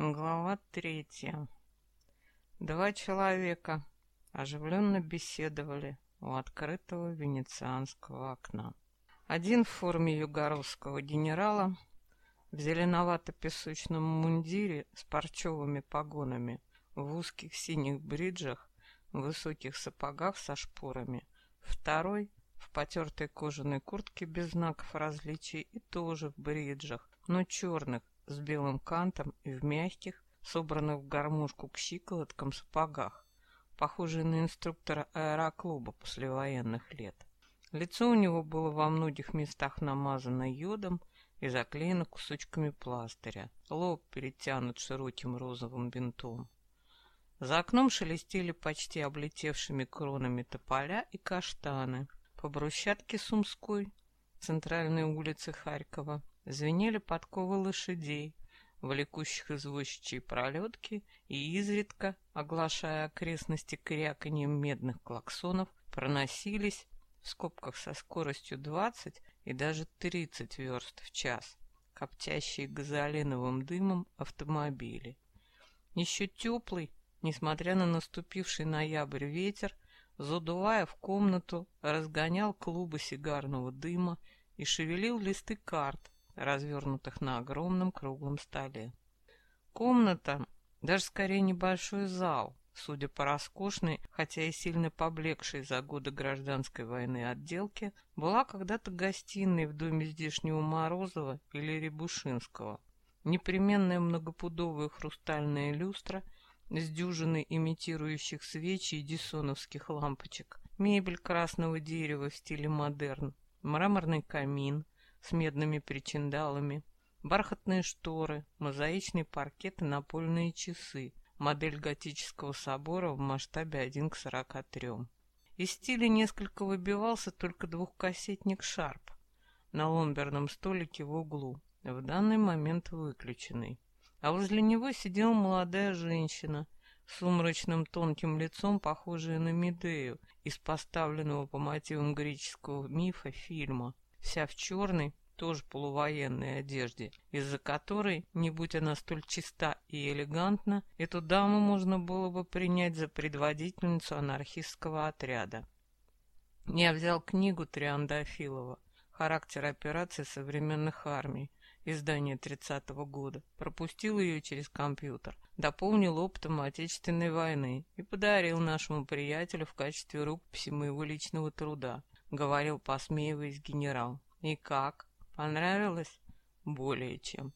Глава третья. Два человека оживленно беседовали у открытого венецианского окна. Один в форме югоровского генерала, в зеленовато-песочном мундире с парчевыми погонами, в узких синих бриджах, в высоких сапогах со шпорами. Второй в потертой кожаной куртке без знаков различий и тоже в бриджах, но черных, с белым кантом и в мягких, собранных в гармошку к щиколоткам сапогах, похожий на инструктора аэроклуба послевоенных лет. Лицо у него было во многих местах намазано йодом и заклеено кусочками пластыря, лоб перетянут широким розовым бинтом. За окном шелестели почти облетевшими кронами тополя и каштаны. По брусчатке Сумской, центральной улицы Харькова, звенели подковы лошадей, влекущих извозчичьи пролетки, и изредка, оглашая окрестности кряканьем медных клаксонов, проносились в скобках со скоростью 20 и даже 30 верст в час, коптящие газолиновым дымом автомобили. Еще теплый, несмотря на наступивший ноябрь ветер, задувая в комнату, разгонял клубы сигарного дыма и шевелил листы карт, развернутых на огромном круглом столе. Комната, даже скорее небольшой зал, судя по роскошной, хотя и сильно поблекшей за годы гражданской войны отделке, была когда-то гостиной в доме здешнего Морозова или Рябушинского. Непременная многопудовая хрустальная люстра с дюжиной имитирующих свечи и дисоновских лампочек, мебель красного дерева в стиле модерн, мраморный камин — с медными причиндалами, бархатные шторы, мозаичный паркет и напольные часы, модель готического собора в масштабе 1 к 43. Из стиля несколько выбивался только двухкассетник «Шарп» на ломберном столике в углу, в данный момент выключенный. А возле него сидела молодая женщина с сумрачным тонким лицом, похожая на Медею из поставленного по мотивам греческого мифа фильма вся в черной, тоже полувоенной одежде, из-за которой, не будь она столь чиста и элегантна, эту даму можно было бы принять за предводительницу анархистского отряда. Я взял книгу Триандафилова «Характер операций современных армий», издание 30-го года, пропустил ее через компьютер, дополнил опытом Отечественной войны и подарил нашему приятелю в качестве рукописи моего личного труда, — говорил, посмеиваясь генерал. «И как? Понравилось?» «Более чем.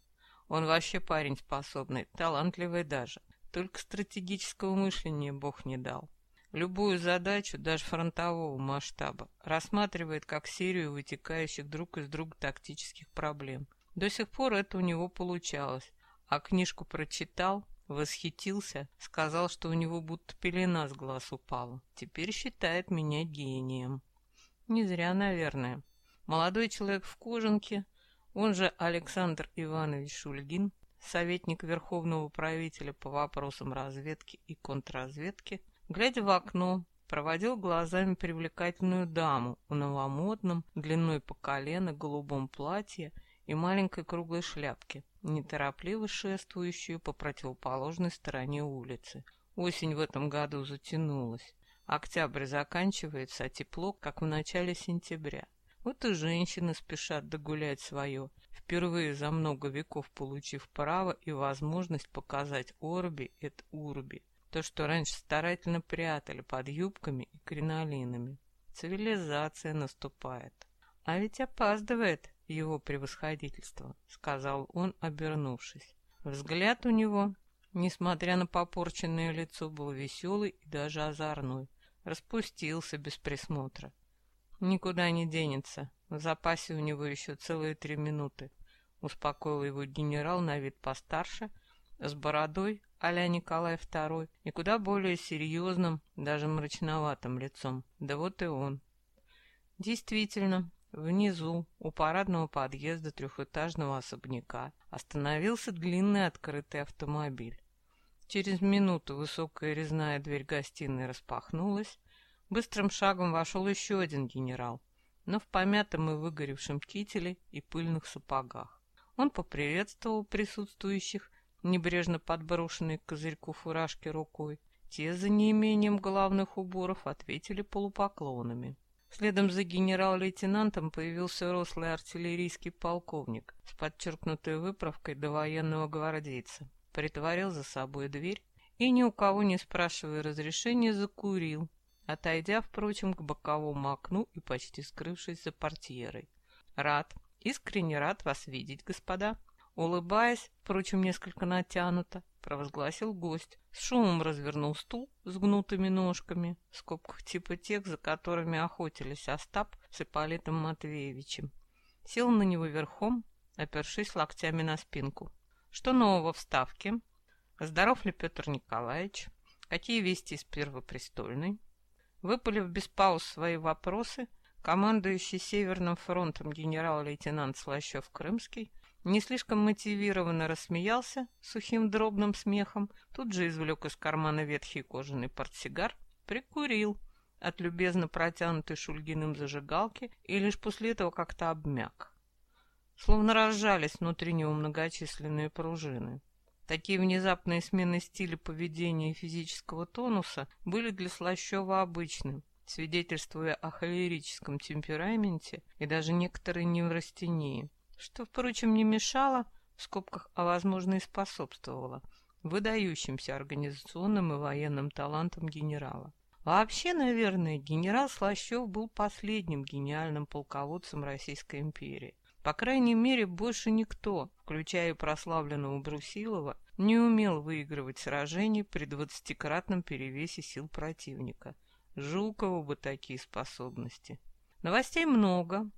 Он вообще парень способный, талантливый даже. Только стратегического мышления Бог не дал. Любую задачу, даже фронтового масштаба, рассматривает как серию вытекающих друг из друга тактических проблем. До сих пор это у него получалось. А книжку прочитал, восхитился, сказал, что у него будто пелена с глаз упала. Теперь считает меня гением. Не зря, наверное. Молодой человек в кожанке, он же Александр Иванович Шульгин, советник Верховного правителя по вопросам разведки и контрразведки, глядя в окно, проводил глазами привлекательную даму в новомодном, длиной по колено, голубом платье и маленькой круглой шляпке, неторопливо шествующую по противоположной стороне улицы. Осень в этом году затянулась. Октябрь заканчивается, а тепло, как в начале сентября. Вот и женщины спешат догулять свое, впервые за много веков получив право и возможность показать Орби et Урби, то, что раньше старательно прятали под юбками и кринолинами. Цивилизация наступает. А ведь опаздывает его превосходительство, сказал он, обернувшись. Взгляд у него, несмотря на попорченное лицо, был веселый и даже озорной. Распустился без присмотра. Никуда не денется. В запасе у него еще целые три минуты. Успокоил его генерал на вид постарше, с бородой а-ля Николай II и куда более серьезным, даже мрачноватым лицом. Да вот и он. Действительно, внизу, у парадного подъезда трехэтажного особняка, остановился длинный открытый автомобиль. Через минуту высокая резная дверь гостиной распахнулась. Быстрым шагом вошел еще один генерал, но в помятом и выгоревшем кителе и пыльных сапогах. Он поприветствовал присутствующих небрежно подброшенной к козырьку фуражки рукой. Те за неимением головных уборов ответили полупоклонами. Следом за генерал-лейтенантом появился рослый артиллерийский полковник с подчеркнутой выправкой до военного гвардейца. Притворил за собой дверь и, ни у кого не спрашивая разрешения, закурил, отойдя, впрочем, к боковому окну и почти скрывшись за портьерой. «Рад, искренне рад вас видеть, господа!» Улыбаясь, впрочем, несколько натянуто, провозгласил гость. С шумом развернул стул с гнутыми ножками, в скобках типа тех, за которыми охотились Остап с Ипполитом Матвеевичем. Сел на него верхом, опершись локтями на спинку. Что нового в Ставке? Здоров ли Петр Николаевич? Какие вести из Первопрестольной? Выпалив без пауз свои вопросы, командующий Северным фронтом генерал-лейтенант Слащев-Крымский не слишком мотивированно рассмеялся сухим дробным смехом, тут же извлек из кармана ветхий кожаный портсигар, прикурил от любезно протянутой Шульгиным зажигалки и лишь после этого как-то обмяк. Словно разжались внутри него многочисленные пружины. Такие внезапные смены стиля поведения и физического тонуса были для Слащева обычным, свидетельствуя о холерическом темпераменте и даже некоторой неврастении что, впрочем, не мешало, в скобках, а возможно и способствовало, выдающимся организационным и военным талантам генерала. Вообще, наверное, генерал Слащев был последним гениальным полководцем Российской империи. По крайней мере, больше никто, включая прославленного Брусилова, не умел выигрывать сражений при двадцатикратном перевесе сил противника. Жукову бы такие способности. Новостей много,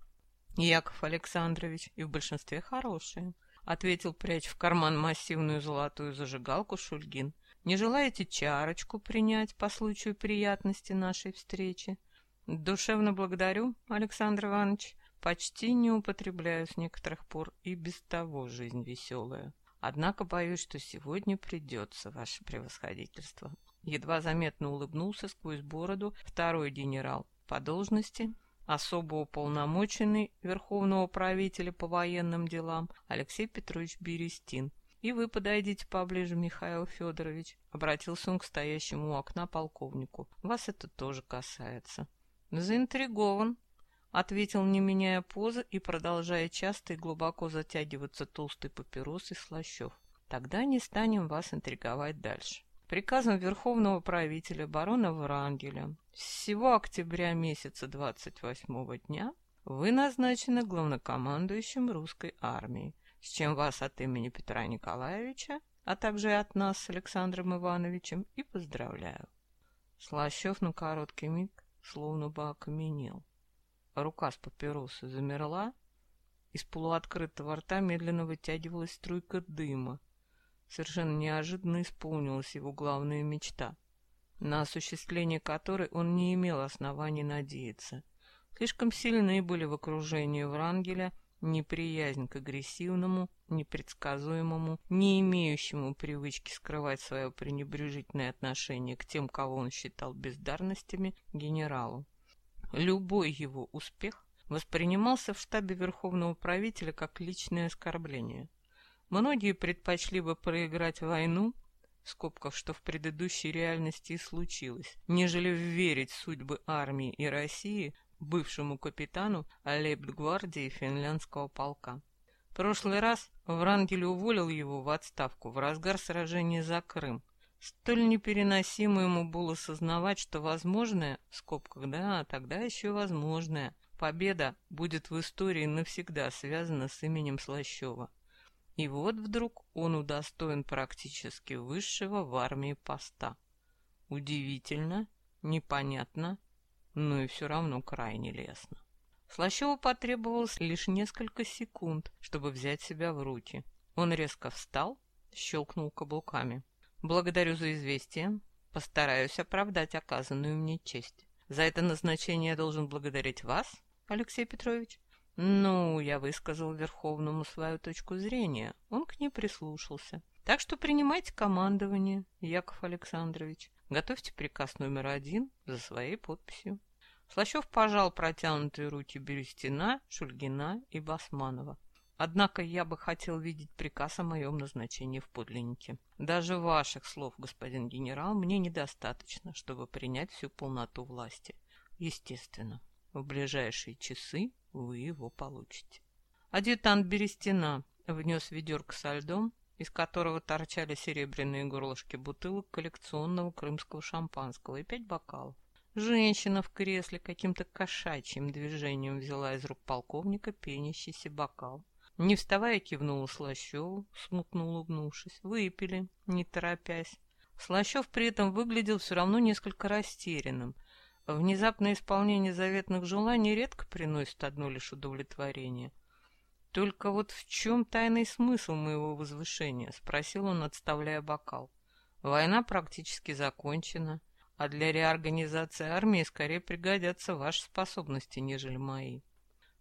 Яков Александрович, и в большинстве хорошие, ответил, прячь в карман массивную золотую зажигалку Шульгин. Не желаете чарочку принять по случаю приятности нашей встречи? Душевно благодарю, Александр Иванович. Почти не употребляю с некоторых пор и без того жизнь веселая. Однако боюсь, что сегодня придется, ваше превосходительство. Едва заметно улыбнулся сквозь бороду второй генерал по должности особо уполномоченный Верховного правителя по военным делам Алексей Петрович Берестин. «И вы подойдите поближе, Михаил Федорович», — обратился он к стоящему у окна полковнику. «Вас это тоже касается». «Заинтригован», — ответил, не меняя позы и продолжая часто и глубоко затягиваться толстой папиросой Слащев. «Тогда не станем вас интриговать дальше». Приказом Верховного правителя барона Врангеля всего октября месяца 28 дня вы назначены главнокомандующим русской армией, с чем вас от имени Петра Николаевича, а также от нас с Александром Ивановичем и поздравляю. Слащев на короткий миг словно бы окаменел. Рука с папиросой замерла, из полуоткрытого рта медленно вытягивалась струйка дыма, Совершенно неожиданно исполнилась его главная мечта, на осуществление которой он не имел оснований надеяться. Слишком сильные были в окружении Врангеля неприязнь к агрессивному, непредсказуемому, не имеющему привычки скрывать свое пренебрежительное отношение к тем, кого он считал бездарностями, генералу. Любой его успех воспринимался в штабе Верховного правителя как личное оскорбление. Многие предпочли бы проиграть войну, в скобках, что в предыдущей реальности и случилось, нежели верить в судьбы армии и России бывшему капитану лейб-гвардии финляндского полка. В прошлый раз Врангель уволил его в отставку в разгар сражения за Крым. Столь непереносимо ему было сознавать, что возможное, в скобках, да, тогда еще возможное, победа будет в истории навсегда связана с именем Слащева. И вот вдруг он удостоен практически высшего в армии поста. Удивительно, непонятно, но и все равно крайне лестно. Слащеву потребовалось лишь несколько секунд, чтобы взять себя в руки. Он резко встал, щелкнул каблуками. «Благодарю за известие. Постараюсь оправдать оказанную мне честь. За это назначение я должен благодарить вас, Алексей Петрович?» Ну, я высказал Верховному свою точку зрения. Он к ней прислушался. Так что принимайте командование, Яков Александрович. Готовьте приказ номер один за своей подписью. Слащев пожал протянутые руки Берестина, Шульгина и Басманова. Однако я бы хотел видеть приказ о моем назначении в подлиннике. Даже ваших слов, господин генерал, мне недостаточно, чтобы принять всю полноту власти. Естественно, в ближайшие часы вы его получите. Адъютант Берестина внес ведерко со льдом, из которого торчали серебряные горлышки бутылок коллекционного крымского шампанского и пять бокалов. Женщина в кресле каким-то кошачьим движением взяла из рук полковника пенящийся бокал. Не вставая, кивнула Слащеву, смутно улыбнувшись. Выпили, не торопясь. Слащев при этом выглядел все равно несколько растерянным. Внезапное исполнение заветных желаний редко приносит одно лишь удовлетворение. «Только вот в чем тайный смысл моего возвышения?» — спросил он, отставляя бокал. «Война практически закончена, а для реорганизации армии скорее пригодятся ваши способности, нежели мои».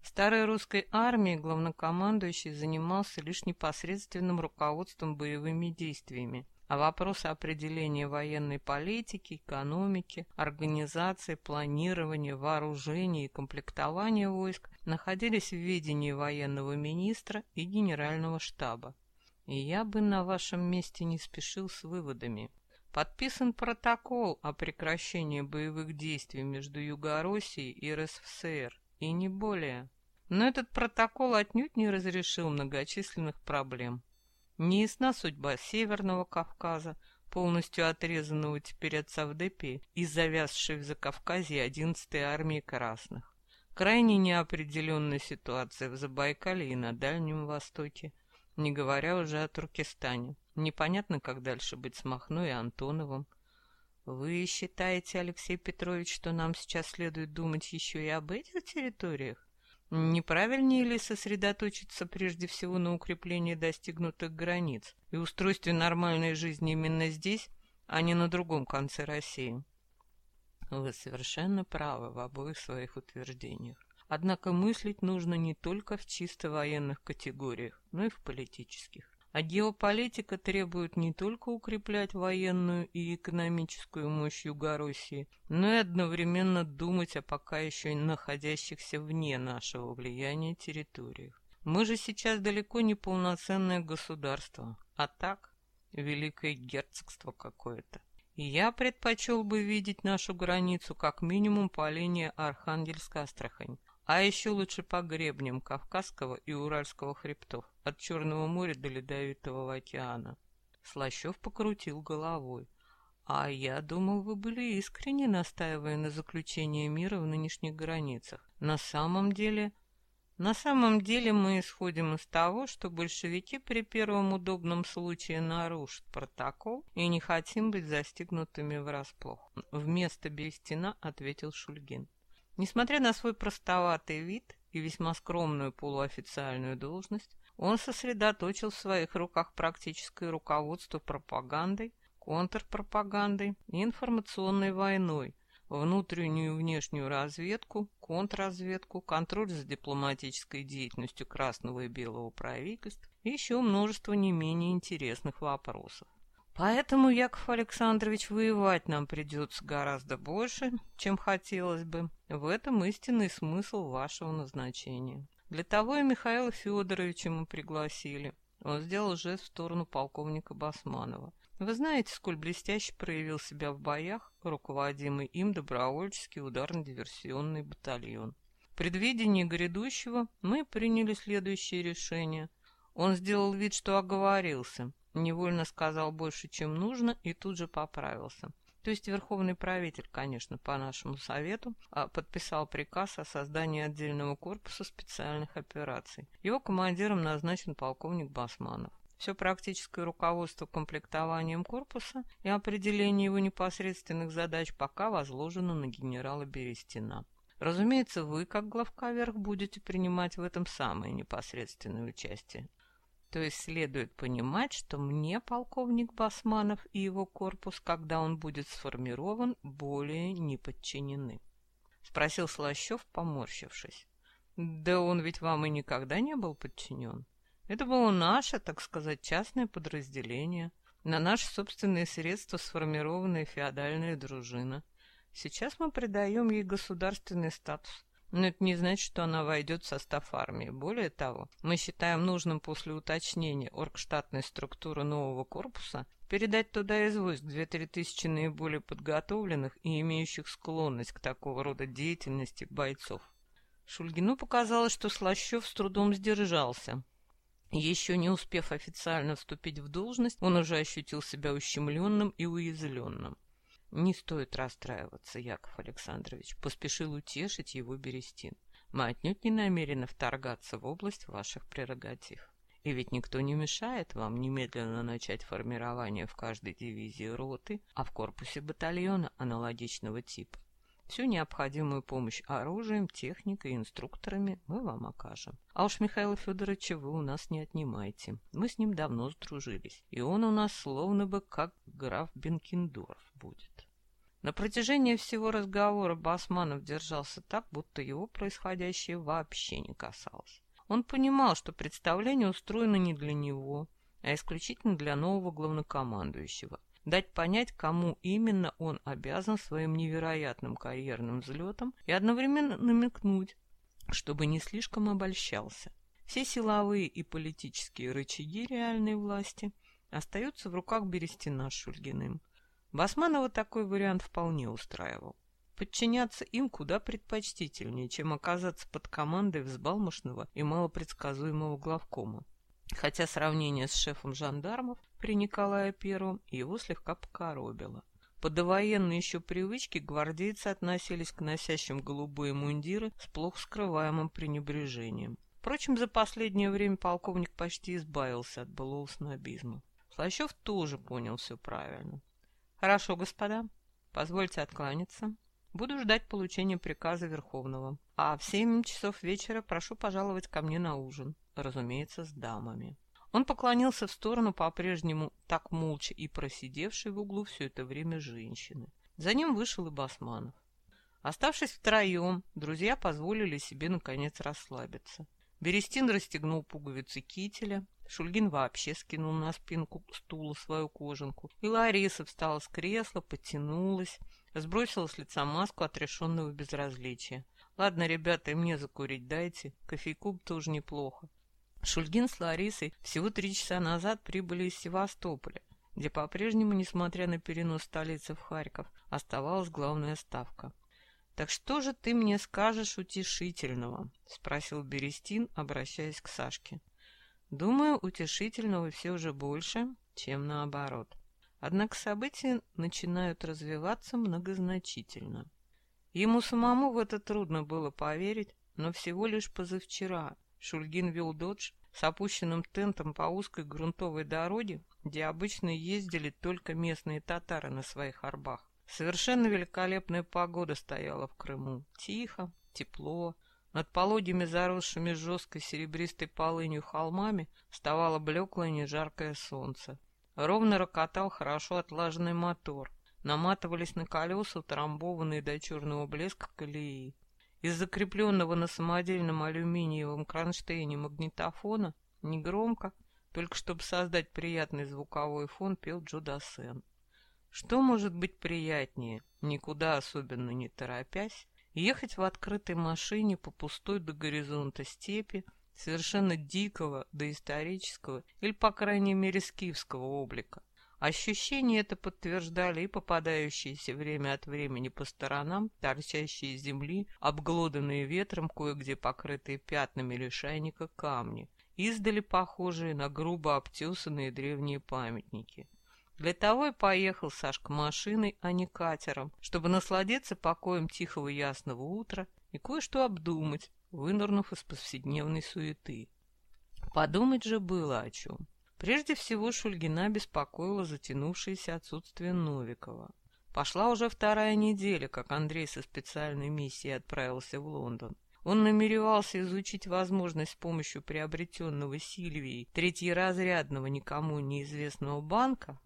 В старой русской армии главнокомандующий занимался лишь непосредственным руководством боевыми действиями, а вопросы определения военной политики, экономики, организации, планирования, вооружения и комплектования войск находились в ведении военного министра и генерального штаба. И я бы на вашем месте не спешил с выводами. Подписан протокол о прекращении боевых действий между Юго-Россией и РСФСР, и не более. Но этот протокол отнюдь не разрешил многочисленных проблем. Неясна судьба Северного Кавказа, полностью отрезанного теперь от Савдепи и завязшей в Закавказье 11-й армии Красных. Крайне неопределенная ситуация в Забайкале и на Дальнем Востоке, не говоря уже о Туркестане. Непонятно, как дальше быть с Махно и Антоновым. Вы считаете, Алексей Петрович, что нам сейчас следует думать еще и об этих территориях? Неправильнее ли сосредоточиться прежде всего на укреплении достигнутых границ и устройстве нормальной жизни именно здесь, а не на другом конце России? Вы совершенно правы в обоих своих утверждениях. Однако мыслить нужно не только в чисто военных категориях, но и в политических. А геополитика требует не только укреплять военную и экономическую мощь Юго-России, но и одновременно думать о пока еще находящихся вне нашего влияния территориях. Мы же сейчас далеко не полноценное государство, а так великое герцогство какое-то. Я предпочел бы видеть нашу границу как минимум по линии Архангельск-Астрахань, а еще лучше по гребням Кавказского и Уральского хребтов, от Черного моря до Ледовитого океана. Слащев покрутил головой. «А я думал, вы были искренне настаивая на заключении мира в нынешних границах. На самом деле...» «На самом деле мы исходим из того, что большевики при первом удобном случае нарушат протокол и не хотим быть застигнутыми врасплох». Вместо Берестина ответил Шульгин. Несмотря на свой простоватый вид и весьма скромную полуофициальную должность, он сосредоточил в своих руках практическое руководство пропагандой, контрпропагандой и информационной войной, внутреннюю и внешнюю разведку, контрразведку, контроль за дипломатической деятельностью Красного и Белого правительств и еще множество не менее интересных вопросов. Поэтому, Яков Александрович, воевать нам придется гораздо больше, чем хотелось бы. В этом истинный смысл вашего назначения. Для того и Михаила Федоровича мы пригласили. Он сделал жест в сторону полковника Басманова. Вы знаете, сколь блестяще проявил себя в боях руководимый им добровольческий ударно-диверсионный батальон. В предвидении грядущего мы приняли следующее решение. Он сделал вид, что оговорился – Невольно сказал больше, чем нужно, и тут же поправился. То есть верховный правитель, конечно, по нашему совету, а, подписал приказ о создании отдельного корпуса специальных операций. Его командиром назначен полковник Басманов. Все практическое руководство комплектованием корпуса и определение его непосредственных задач пока возложено на генерала Берестина. Разумеется, вы, как главка верх, будете принимать в этом самое непосредственное участие. То есть следует понимать, что мне полковник Басманов и его корпус, когда он будет сформирован, более не подчинены. Спросил Слащев, поморщившись. Да он ведь вам и никогда не был подчинен. Это было наше, так сказать, частное подразделение, на наши собственные средства сформированная феодальная дружина. Сейчас мы придаем ей государственный статус, Но это не значит, что она войдет в состав армии. Более того, мы считаем нужным после уточнения оргштатной структуры нового корпуса передать туда из войск 2-3 тысячи наиболее подготовленных и имеющих склонность к такого рода деятельности бойцов. Шульгину показалось, что Слащев с трудом сдержался. Еще не успев официально вступить в должность, он уже ощутил себя ущемленным и уязвленным. «Не стоит расстраиваться, Яков Александрович», — поспешил утешить его Берестин. «Мы отнюдь не намерены вторгаться в область ваших прерогатив. И ведь никто не мешает вам немедленно начать формирование в каждой дивизии роты, а в корпусе батальона аналогичного типа. Всю необходимую помощь оружием, техникой и инструкторами мы вам окажем. А уж Михаила Федоровича вы у нас не отнимайте. Мы с ним давно сдружились, и он у нас словно бы как граф Бенкендорф будет. На протяжении всего разговора Басманов держался так, будто его происходящее вообще не касалось. Он понимал, что представление устроено не для него, а исключительно для нового главнокомандующего. Дать понять, кому именно он обязан своим невероятным карьерным взлетом и одновременно намекнуть, чтобы не слишком обольщался. Все силовые и политические рычаги реальной власти остаются в руках Берестина с Шульгиным. Басманова такой вариант вполне устраивал. Подчиняться им куда предпочтительнее, чем оказаться под командой взбалмошного и малопредсказуемого главкома. Хотя сравнение с шефом жандармов при Николае Первом его слегка покоробило. По довоенной еще привычке гвардейцы относились к носящим голубые мундиры с плохо скрываемым пренебрежением. Впрочем, за последнее время полковник почти избавился от былого снобизма. Слащев тоже понял все правильно. Хорошо, господа, позвольте откланяться. Буду ждать получения приказа Верховного. А в семь часов вечера прошу пожаловать ко мне на ужин. Разумеется, с дамами. Он поклонился в сторону по-прежнему так молча и просидевшей в углу все это время женщины. За ним вышел и Басманов. Оставшись втроем, друзья позволили себе наконец расслабиться. Берестин расстегнул пуговицы кителя, Шульгин вообще скинул на спинку стула свою кожанку. И Лариса встала с кресла, подтянулась, сбросила с лица маску отрешенного безразличия. «Ладно, ребята, и мне закурить дайте. Кофейку тоже неплохо». Шульгин с Ларисой всего три часа назад прибыли из Севастополя, где по-прежнему, несмотря на перенос столицы в Харьков, оставалась главная ставка. «Так что же ты мне скажешь утешительного?» — спросил Берестин, обращаясь к Сашке. Думаю, утешительного все уже больше, чем наоборот. Однако события начинают развиваться многозначительно. Ему самому в это трудно было поверить, но всего лишь позавчера Шульгин вел додж с опущенным тентом по узкой грунтовой дороге, где обычно ездили только местные татары на своих арбах. Совершенно великолепная погода стояла в Крыму. Тихо, тепло, над полудьями, заросшими жесткой серебристой полынью холмами, вставало блеклое нежаркое солнце. Ровно рокотал хорошо отлаженный мотор. Наматывались на колеса утрамбованные до черного блеска колеи. Из закрепленного на самодельном алюминиевом кронштейне магнитофона негромко, только чтобы создать приятный звуковой фон, пел Джо Дассен. Что может быть приятнее, никуда особенно не торопясь, Ехать в открытой машине по пустой до горизонта степи, совершенно дикого, доисторического или, по крайней мере, скифского облика. Ощущения это подтверждали и попадающиеся время от времени по сторонам, торчащие из земли, обглоданные ветром, кое-где покрытые пятнами лишайника камни, издали похожие на грубо обтесанные древние памятники. Для того и поехал Сашка машиной, а не катером, чтобы насладиться покоем тихого ясного утра и кое-что обдумать, вынырнув из повседневной суеты. Подумать же было о чем. Прежде всего Шульгина беспокоила затянувшееся отсутствие Новикова. Пошла уже вторая неделя, как Андрей со специальной миссией отправился в Лондон. Он намеревался изучить возможность с помощью приобретенного Сильвией третьеразрядного никому неизвестного банка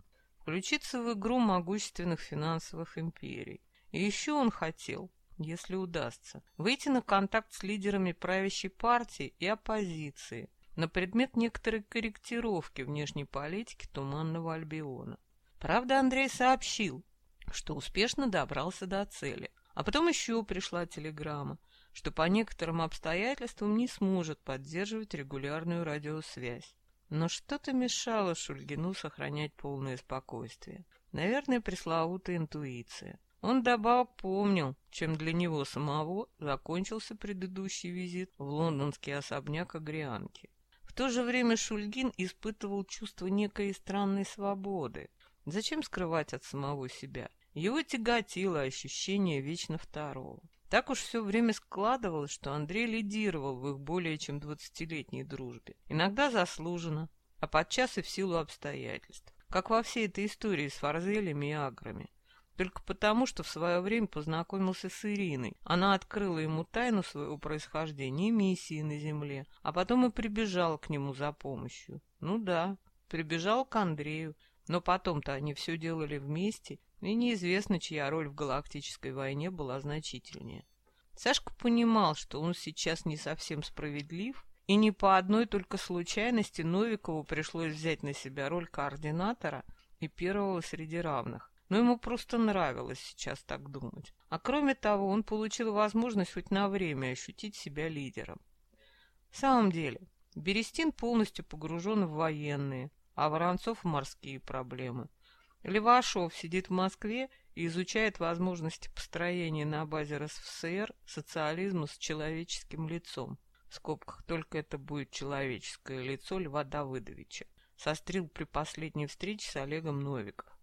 включиться в игру могущественных финансовых империй. И еще он хотел, если удастся, выйти на контакт с лидерами правящей партии и оппозиции на предмет некоторой корректировки внешней политики Туманного Альбиона. Правда, Андрей сообщил, что успешно добрался до цели. А потом еще пришла телеграмма, что по некоторым обстоятельствам не сможет поддерживать регулярную радиосвязь. Но что-то мешало Шульгину сохранять полное спокойствие. Наверное, пресловутая интуиция. Он добавок помнил, чем для него самого закончился предыдущий визит в лондонский особняк Агрианки. В то же время Шульгин испытывал чувство некой странной свободы. Зачем скрывать от самого себя? Его тяготило ощущение вечно второго. Так уж все время складывалось, что Андрей лидировал в их более чем двадцатилетней дружбе. Иногда заслуженно, а подчас и в силу обстоятельств. Как во всей этой истории с форзелями и аграми. Только потому, что в свое время познакомился с Ириной. Она открыла ему тайну своего происхождения и миссии на земле, а потом и прибежала к нему за помощью. Ну да, прибежал к Андрею, но потом-то они все делали вместе, и неизвестно, чья роль в галактической войне была значительнее. Сашка понимал, что он сейчас не совсем справедлив, и не по одной только случайности Новикову пришлось взять на себя роль координатора и первого среди равных но ему просто нравилось сейчас так думать. А кроме того, он получил возможность хоть на время ощутить себя лидером. В самом деле, Берестин полностью погружен в военные, а Воронцов морские проблемы. Левашов сидит в Москве и изучает возможности построения на базе РСФСР социализма с человеческим лицом. В скобках только это будет человеческое лицо Льва Давыдовича. Сострил при последней встрече с Олегом Новиков.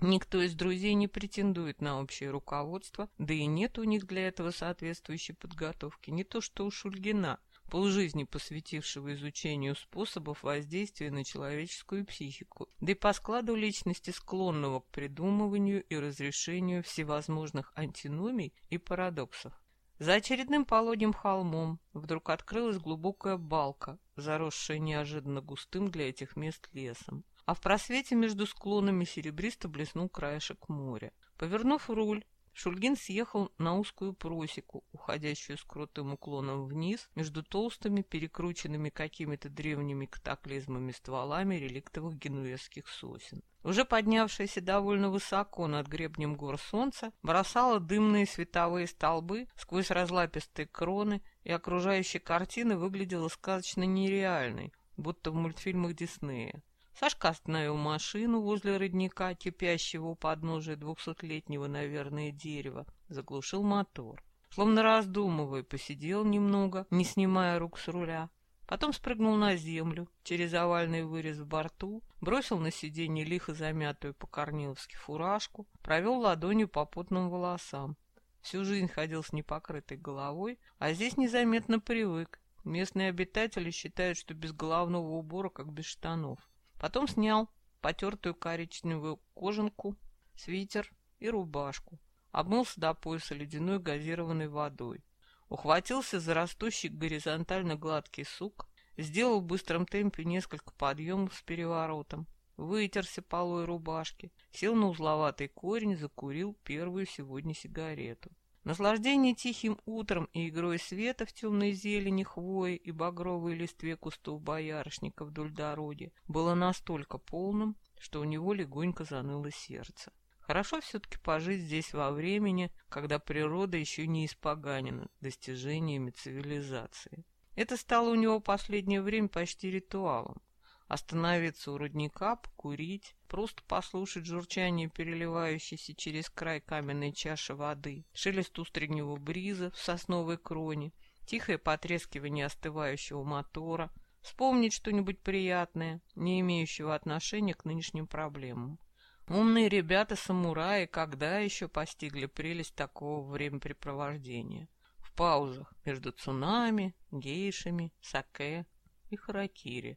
Никто из друзей не претендует на общее руководство, да и нет у них для этого соответствующей подготовки. Не то что у Шульгина, полжизни посвятившего изучению способов воздействия на человеческую психику, да и по складу личности склонного к придумыванию и разрешению всевозможных антиномий и парадоксов. За очередным полодним холмом вдруг открылась глубокая балка, заросшая неожиданно густым для этих мест лесом а в просвете между склонами серебристо блеснул краешек моря. Повернув руль, Шульгин съехал на узкую просеку, уходящую с крутым уклоном вниз, между толстыми, перекрученными какими-то древними катаклизмами стволами реликтовых генуэзских сосен. Уже поднявшаяся довольно высоко над гребнем гор солнца, бросала дымные световые столбы сквозь разлапистые кроны, и окружающая картина выглядела сказочно нереальной, будто в мультфильмах Диснея. Сашка остановил машину возле родника, кипящего у подножия двухсотлетнего, наверное, дерева, заглушил мотор. Словно раздумывая, посидел немного, не снимая рук с руля. Потом спрыгнул на землю, через овальный вырез в борту, бросил на сиденье лихо замятую по-корниловски фуражку, провел ладонью по потным волосам. Всю жизнь ходил с непокрытой головой, а здесь незаметно привык. Местные обитатели считают, что без головного убора, как без штанов. Потом снял потертую коричневую кожанку, свитер и рубашку. Обмылся до пояса ледяной газированной водой. Ухватился за растущий горизонтально гладкий сук, сделал в быстром темпе несколько подъемов с переворотом, вытерся полой рубашки, сел на узловатый корень, закурил первую сегодня сигарету. Наслаждение тихим утром и игрой света в темной зелени хвои и багровой листве кустов боярышника вдоль дороги было настолько полным, что у него легонько заныло сердце. Хорошо все-таки пожить здесь во времени, когда природа еще не испоганена достижениями цивилизации. Это стало у него последнее время почти ритуалом остановиться у родника, покурить, просто послушать журчание переливающейся через край каменной чаши воды, шелест устреннего бриза в сосновой кроне, тихое потрескивание остывающего мотора, вспомнить что-нибудь приятное, не имеющего отношения к нынешним проблемам. Умные ребята-самураи когда еще постигли прелесть такого времяпрепровождения? В паузах между цунами, гейшами, саке и харакири.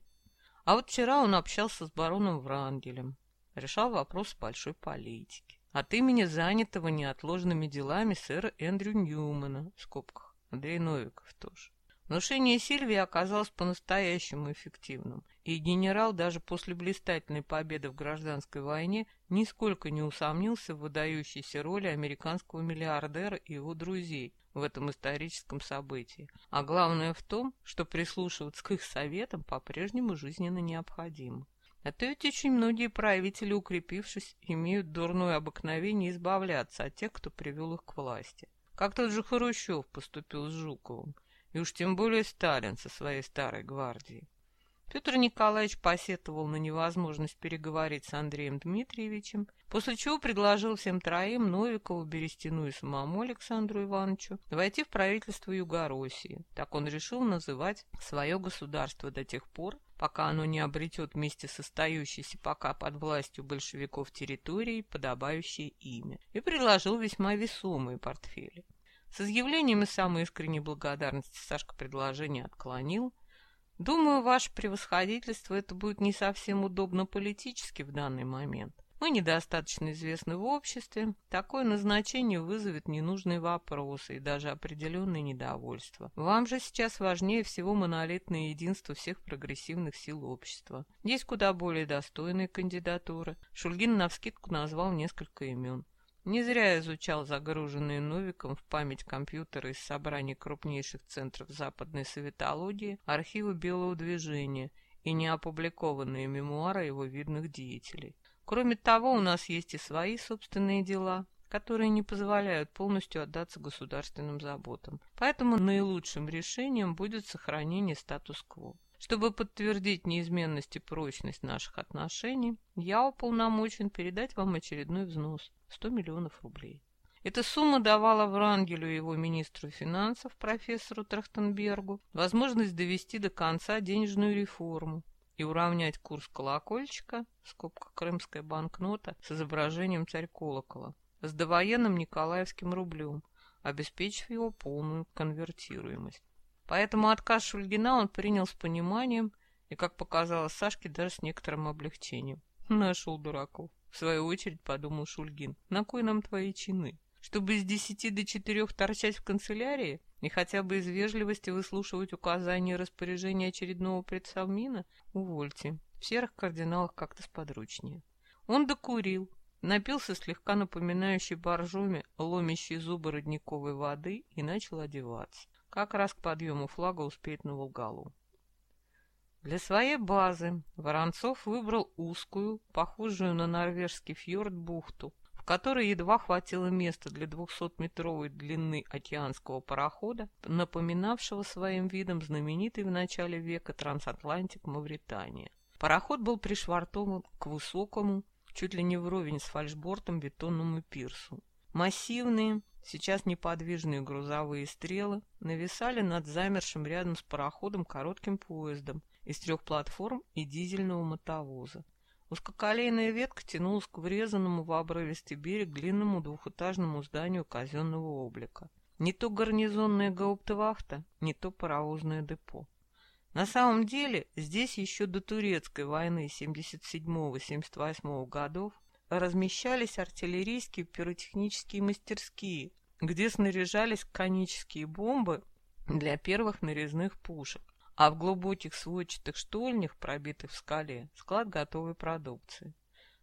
А вот вчера он общался с бароном Врангелем, решал вопрос большой политики. От имени занятого неотложными делами сэра Эндрю Ньюмана, в скобках, Андрей Новиков тоже. Внушение Сильвии оказалось по-настоящему эффективным, и генерал даже после блистательной победы в гражданской войне нисколько не усомнился в выдающейся роли американского миллиардера и его друзей, в этом историческом событии, а главное в том, что прислушиваться к их советам по-прежнему жизненно необходимо. А то ведь очень многие правители, укрепившись, имеют дурное обыкновение избавляться от тех, кто привел их к власти. как тот же Хрущев поступил с Жуковым, и уж тем более Сталин со своей старой гвардией. Петр Николаевич посетовал на невозможность переговорить с Андреем Дмитриевичем, после чего предложил всем троим, Новикову, Берестину и самому Александру Ивановичу, войти в правительство Югороссии. Так он решил называть свое государство до тех пор, пока оно не обретет вместе с остающейся пока под властью большевиков территории подобающее имя, и предложил весьма весомые портфели. С изъявлением и самой искренней благодарности Сашка предложение отклонил, Думаю, ваше превосходительство, это будет не совсем удобно политически в данный момент. Мы недостаточно известны в обществе. Такое назначение вызовет ненужные вопросы и даже определенное недовольство. Вам же сейчас важнее всего монолитное единство всех прогрессивных сил общества. Есть куда более достойные кандидатуры. Шульгин навскидку назвал несколько имен. Не зря изучал загруженные Новиком в память компьютера из собраний крупнейших центров западной советологии архивы Белого движения и неопубликованные мемуары его видных деятелей. Кроме того, у нас есть и свои собственные дела, которые не позволяют полностью отдаться государственным заботам. Поэтому наилучшим решением будет сохранение статус-кво. Чтобы подтвердить неизменность и прочность наших отношений, я уполномочен передать вам очередной взнос – 100 миллионов рублей. Эта сумма давала Врангелю и его министру финансов, профессору Трахтенбергу, возможность довести до конца денежную реформу и уравнять курс колокольчика, скобка крымская банкнота, с изображением царь колокола, с довоенным Николаевским рублем, обеспечив его полную конвертируемость. Поэтому отказ Шульгина он принял с пониманием и, как показалось Сашке, даже с некоторым облегчением. Нашел дураков. В свою очередь подумал Шульгин. На кой нам твои чины? Чтобы с десяти до четырех торчать в канцелярии и хотя бы из вежливости выслушивать указания и распоряжения очередного предсовмина? Увольте. В серых кардиналах как-то сподручнее. Он докурил, напился слегка напоминающей боржоми, ломящей зубы родниковой воды и начал одеваться. Как раз к подъему флага успеет на Волгалу. Для своей базы Воронцов выбрал узкую, похожую на норвежский фьорд, бухту, в которой едва хватило места для 200-метровой длины океанского парохода, напоминавшего своим видом знаменитый в начале века трансатлантик Мавритания. Пароход был пришвартован к высокому, чуть ли не вровень с фальшбортом бетонному пирсу. Массивные, Сейчас неподвижные грузовые стрелы нависали над замершим рядом с пароходом коротким поездом из трех платформ и дизельного мотовоза. Узкоколейная ветка тянулась к врезанному в обрывистый берег длинному двухэтажному зданию казенного облика. Не то гарнизонная гауптвахта, не то паровозное депо. На самом деле, здесь еще до турецкой войны 77-78 годов размещались артиллерийские пиротехнические мастерские, где снаряжались конические бомбы для первых нарезных пушек, а в глубоких сводчатых штольнях, пробитых в скале, склад готовой продукции.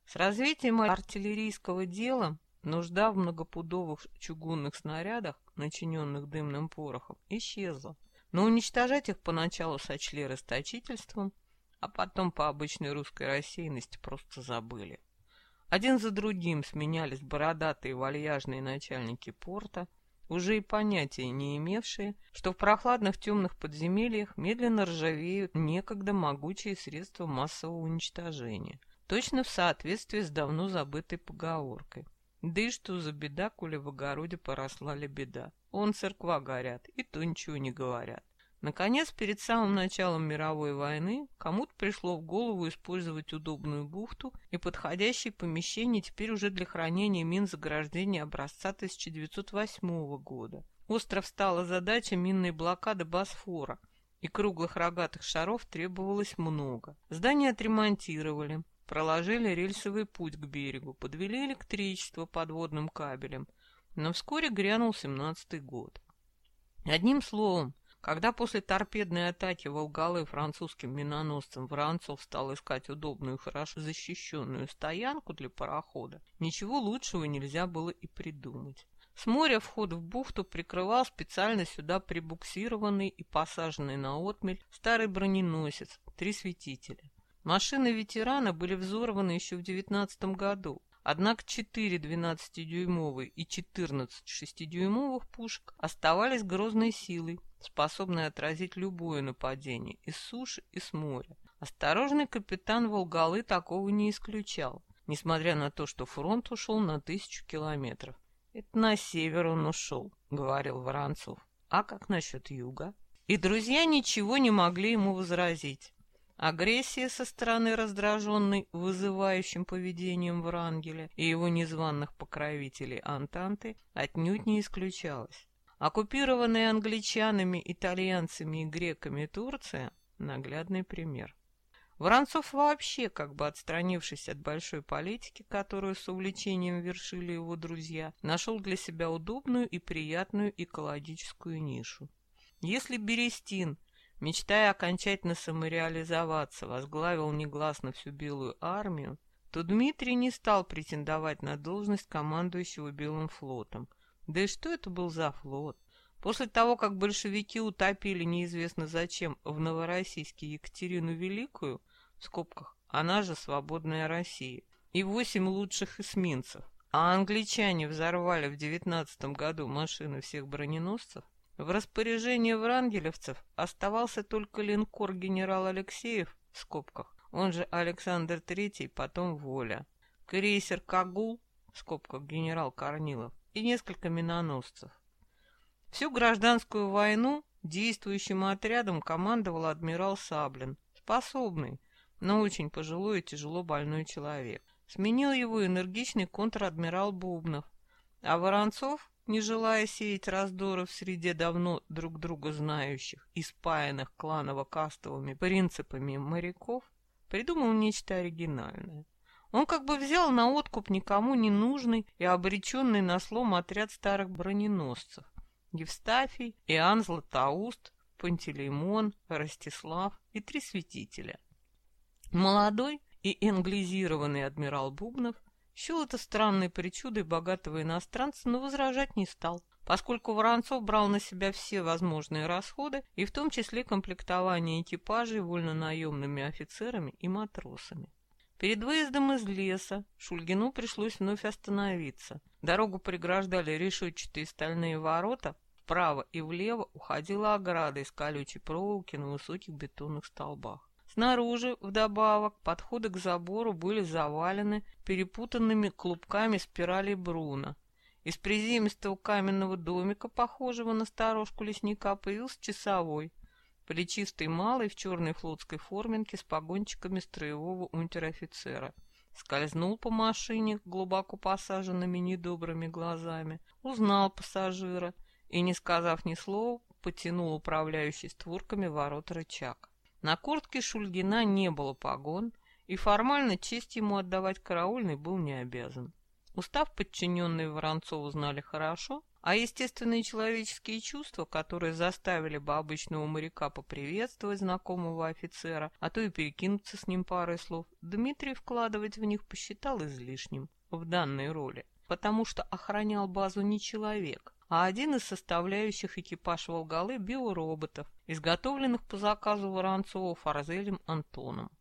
С развитием артиллерийского дела нужда в многопудовых чугунных снарядах, начиненных дымным порохом, исчезла. Но уничтожать их поначалу сочли расточительством, а потом по обычной русской рассеянности просто забыли. Один за другим сменялись бородатые вальяжные начальники порта, уже и понятия не имевшие, что в прохладных темных подземельях медленно ржавеют некогда могучие средства массового уничтожения, точно в соответствии с давно забытой поговоркой. Да и что за беда, коли в огороде поросла лебеда? Он церква горят, и то ничего не говорят. Наконец, перед самым началом мировой войны, кому-то пришло в голову использовать удобную бухту и подходящее помещение теперь уже для хранения мин заграждения образца 1908 года. Остров стала задача минной блокады Босфора, и круглых рогатых шаров требовалось много. Здание отремонтировали, проложили рельсовый путь к берегу, подвели электричество подводным кабелем, но вскоре грянул 17-й год. Одним словом, когда после торпедной атаки Волгалы французским миноносцем Воронцов стал искать удобную, хорошо защищенную стоянку для парохода, ничего лучшего нельзя было и придумать. С моря вход в бухту прикрывал специально сюда прибуксированный и посаженный на отмель старый броненосец, три светителя. Машины ветерана были взорваны еще в девятнадцатом году, Однако 4 12-дюймовые и 14 6-дюймовых пушек оставались грозной силой, способной отразить любое нападение из суши и с моря. Осторожный капитан Волгалы такого не исключал, несмотря на то, что фронт ушел на тысячу километров. «Это на север он ушел», — говорил Воронцов. «А как насчет юга?» И друзья ничего не могли ему возразить. Агрессия со стороны раздраженной, вызывающим поведением Врангеля и его незваных покровителей Антанты отнюдь не исключалась. Оккупированная англичанами, итальянцами и греками Турция – наглядный пример. Воронцов вообще, как бы отстранившись от большой политики, которую с увлечением вершили его друзья, нашел для себя удобную и приятную экологическую нишу. Если Берестин, мечтая окончательно самореализоваться, возглавил негласно всю Белую армию, то Дмитрий не стал претендовать на должность командующего Белым флотом. Да и что это был за флот? После того, как большевики утопили неизвестно зачем в Новороссийске Екатерину Великую, в скобках, она же свободная Россия, и восемь лучших эсминцев, а англичане взорвали в девятнадцатом году машины всех броненосцев, в распоряжении врангелевцев оставался только линкор генерал Алексеев, в скобках, он же Александр III, потом Воля, крейсер Кагул, в скобках генерал Корнилов, и несколько миноносцев. Всю гражданскую войну действующим отрядом командовал адмирал Саблин, способный, но очень пожилой и тяжело больной человек. Сменил его энергичный контр-адмирал Бубнов, а Воронцов, не желая сеять раздоры в среде давно друг друга знающих и спаянных кланово-кастовыми принципами моряков, придумал нечто оригинальное. Он как бы взял на откуп никому не нужный и обреченный на слом отряд старых броненосцев. Евстафий, Иоанн Златоуст, Пантелеймон, Ростислав и три святителя – Молодой и англизированный адмирал Бубнов счел это странной причудой богатого иностранца, но возражать не стал, поскольку Воронцов брал на себя все возможные расходы, и в том числе комплектование экипажей вольно-наемными офицерами и матросами. Перед выездом из леса Шульгину пришлось вновь остановиться. Дорогу преграждали решетчатые стальные ворота, вправо и влево уходила ограда из колючей проволоки на высоких бетонных столбах. Снаружи, вдобавок, подходы к забору были завалены перепутанными клубками спиралей Бруна. Из приземистого каменного домика, похожего на сторожку лесника, появился часовой, плечистый малый в черной флотской форменке с погончиками строевого унтер-офицера. Скользнул по машине глубоко посаженными недобрыми глазами, узнал пассажира и, не сказав ни слова, потянул управляющий створками ворот рычаг. На куртке Шульгина не было погон, и формально честь ему отдавать караульный был не обязан. Устав подчиненные Воронцову знали хорошо, а естественные человеческие чувства, которые заставили бы обычного моряка поприветствовать знакомого офицера, а то и перекинуться с ним парой слов, Дмитрий вкладывать в них посчитал излишним в данной роли, потому что охранял базу не человек, а один из составляющих экипаж «Волгалы» биороботов, изготовленных по заказу Воронцова Фарзелем Антоном.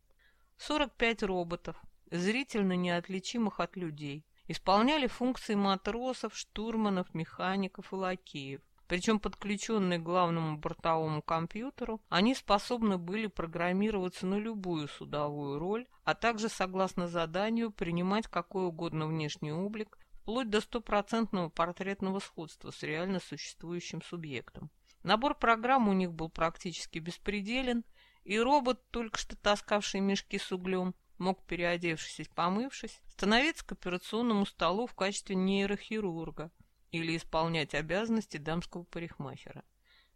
45 роботов, зрительно неотличимых от людей, исполняли функции матросов, штурманов, механиков и лакеев. Причем подключенные к главному бортовому компьютеру, они способны были программироваться на любую судовую роль, а также, согласно заданию, принимать какой угодно внешний облик, вплоть до стопроцентного портретного сходства с реально существующим субъектом. Набор программ у них был практически беспределен, и робот, только что таскавший мешки с углем, мог, переодевшись и помывшись, становиться к операционному столу в качестве нейрохирурга или исполнять обязанности дамского парикмахера.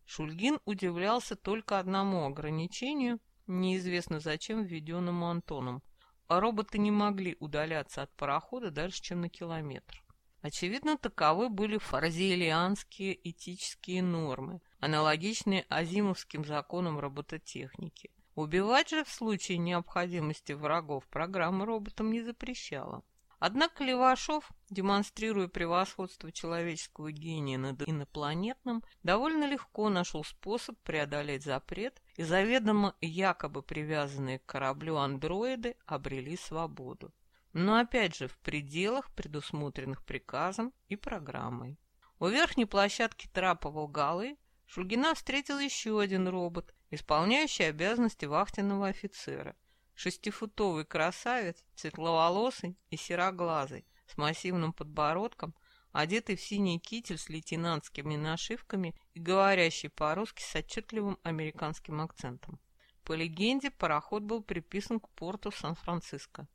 Шульгин удивлялся только одному ограничению, неизвестно зачем введенному Антоном. А роботы не могли удаляться от парохода дальше, чем на километр. Очевидно, таковы были фарзелианские этические нормы, аналогичные азимовским законам робототехники. Убивать же в случае необходимости врагов программа роботам не запрещала. Однако Левашов, демонстрируя превосходство человеческого гения над инопланетным, довольно легко нашел способ преодолеть запрет, и заведомо якобы привязанные к кораблю андроиды обрели свободу. Но опять же в пределах, предусмотренных приказом и программой. У верхней площадки трапа Волгалы Шульгина встретил еще один робот, исполняющий обязанности вахтенного офицера. Шестифутовый красавец, светловолосый и сероглазый, с массивным подбородком, одетый в синий китель с лейтенантскими нашивками и говорящий по-русски с отчетливым американским акцентом. По легенде, пароход был приписан к порту Сан-Франциско.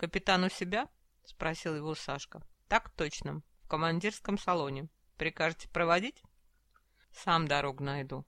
«Капитан у себя?» — спросил его Сашка. «Так точно. В командирском салоне. Прикажете проводить?» «Сам дорогу найду».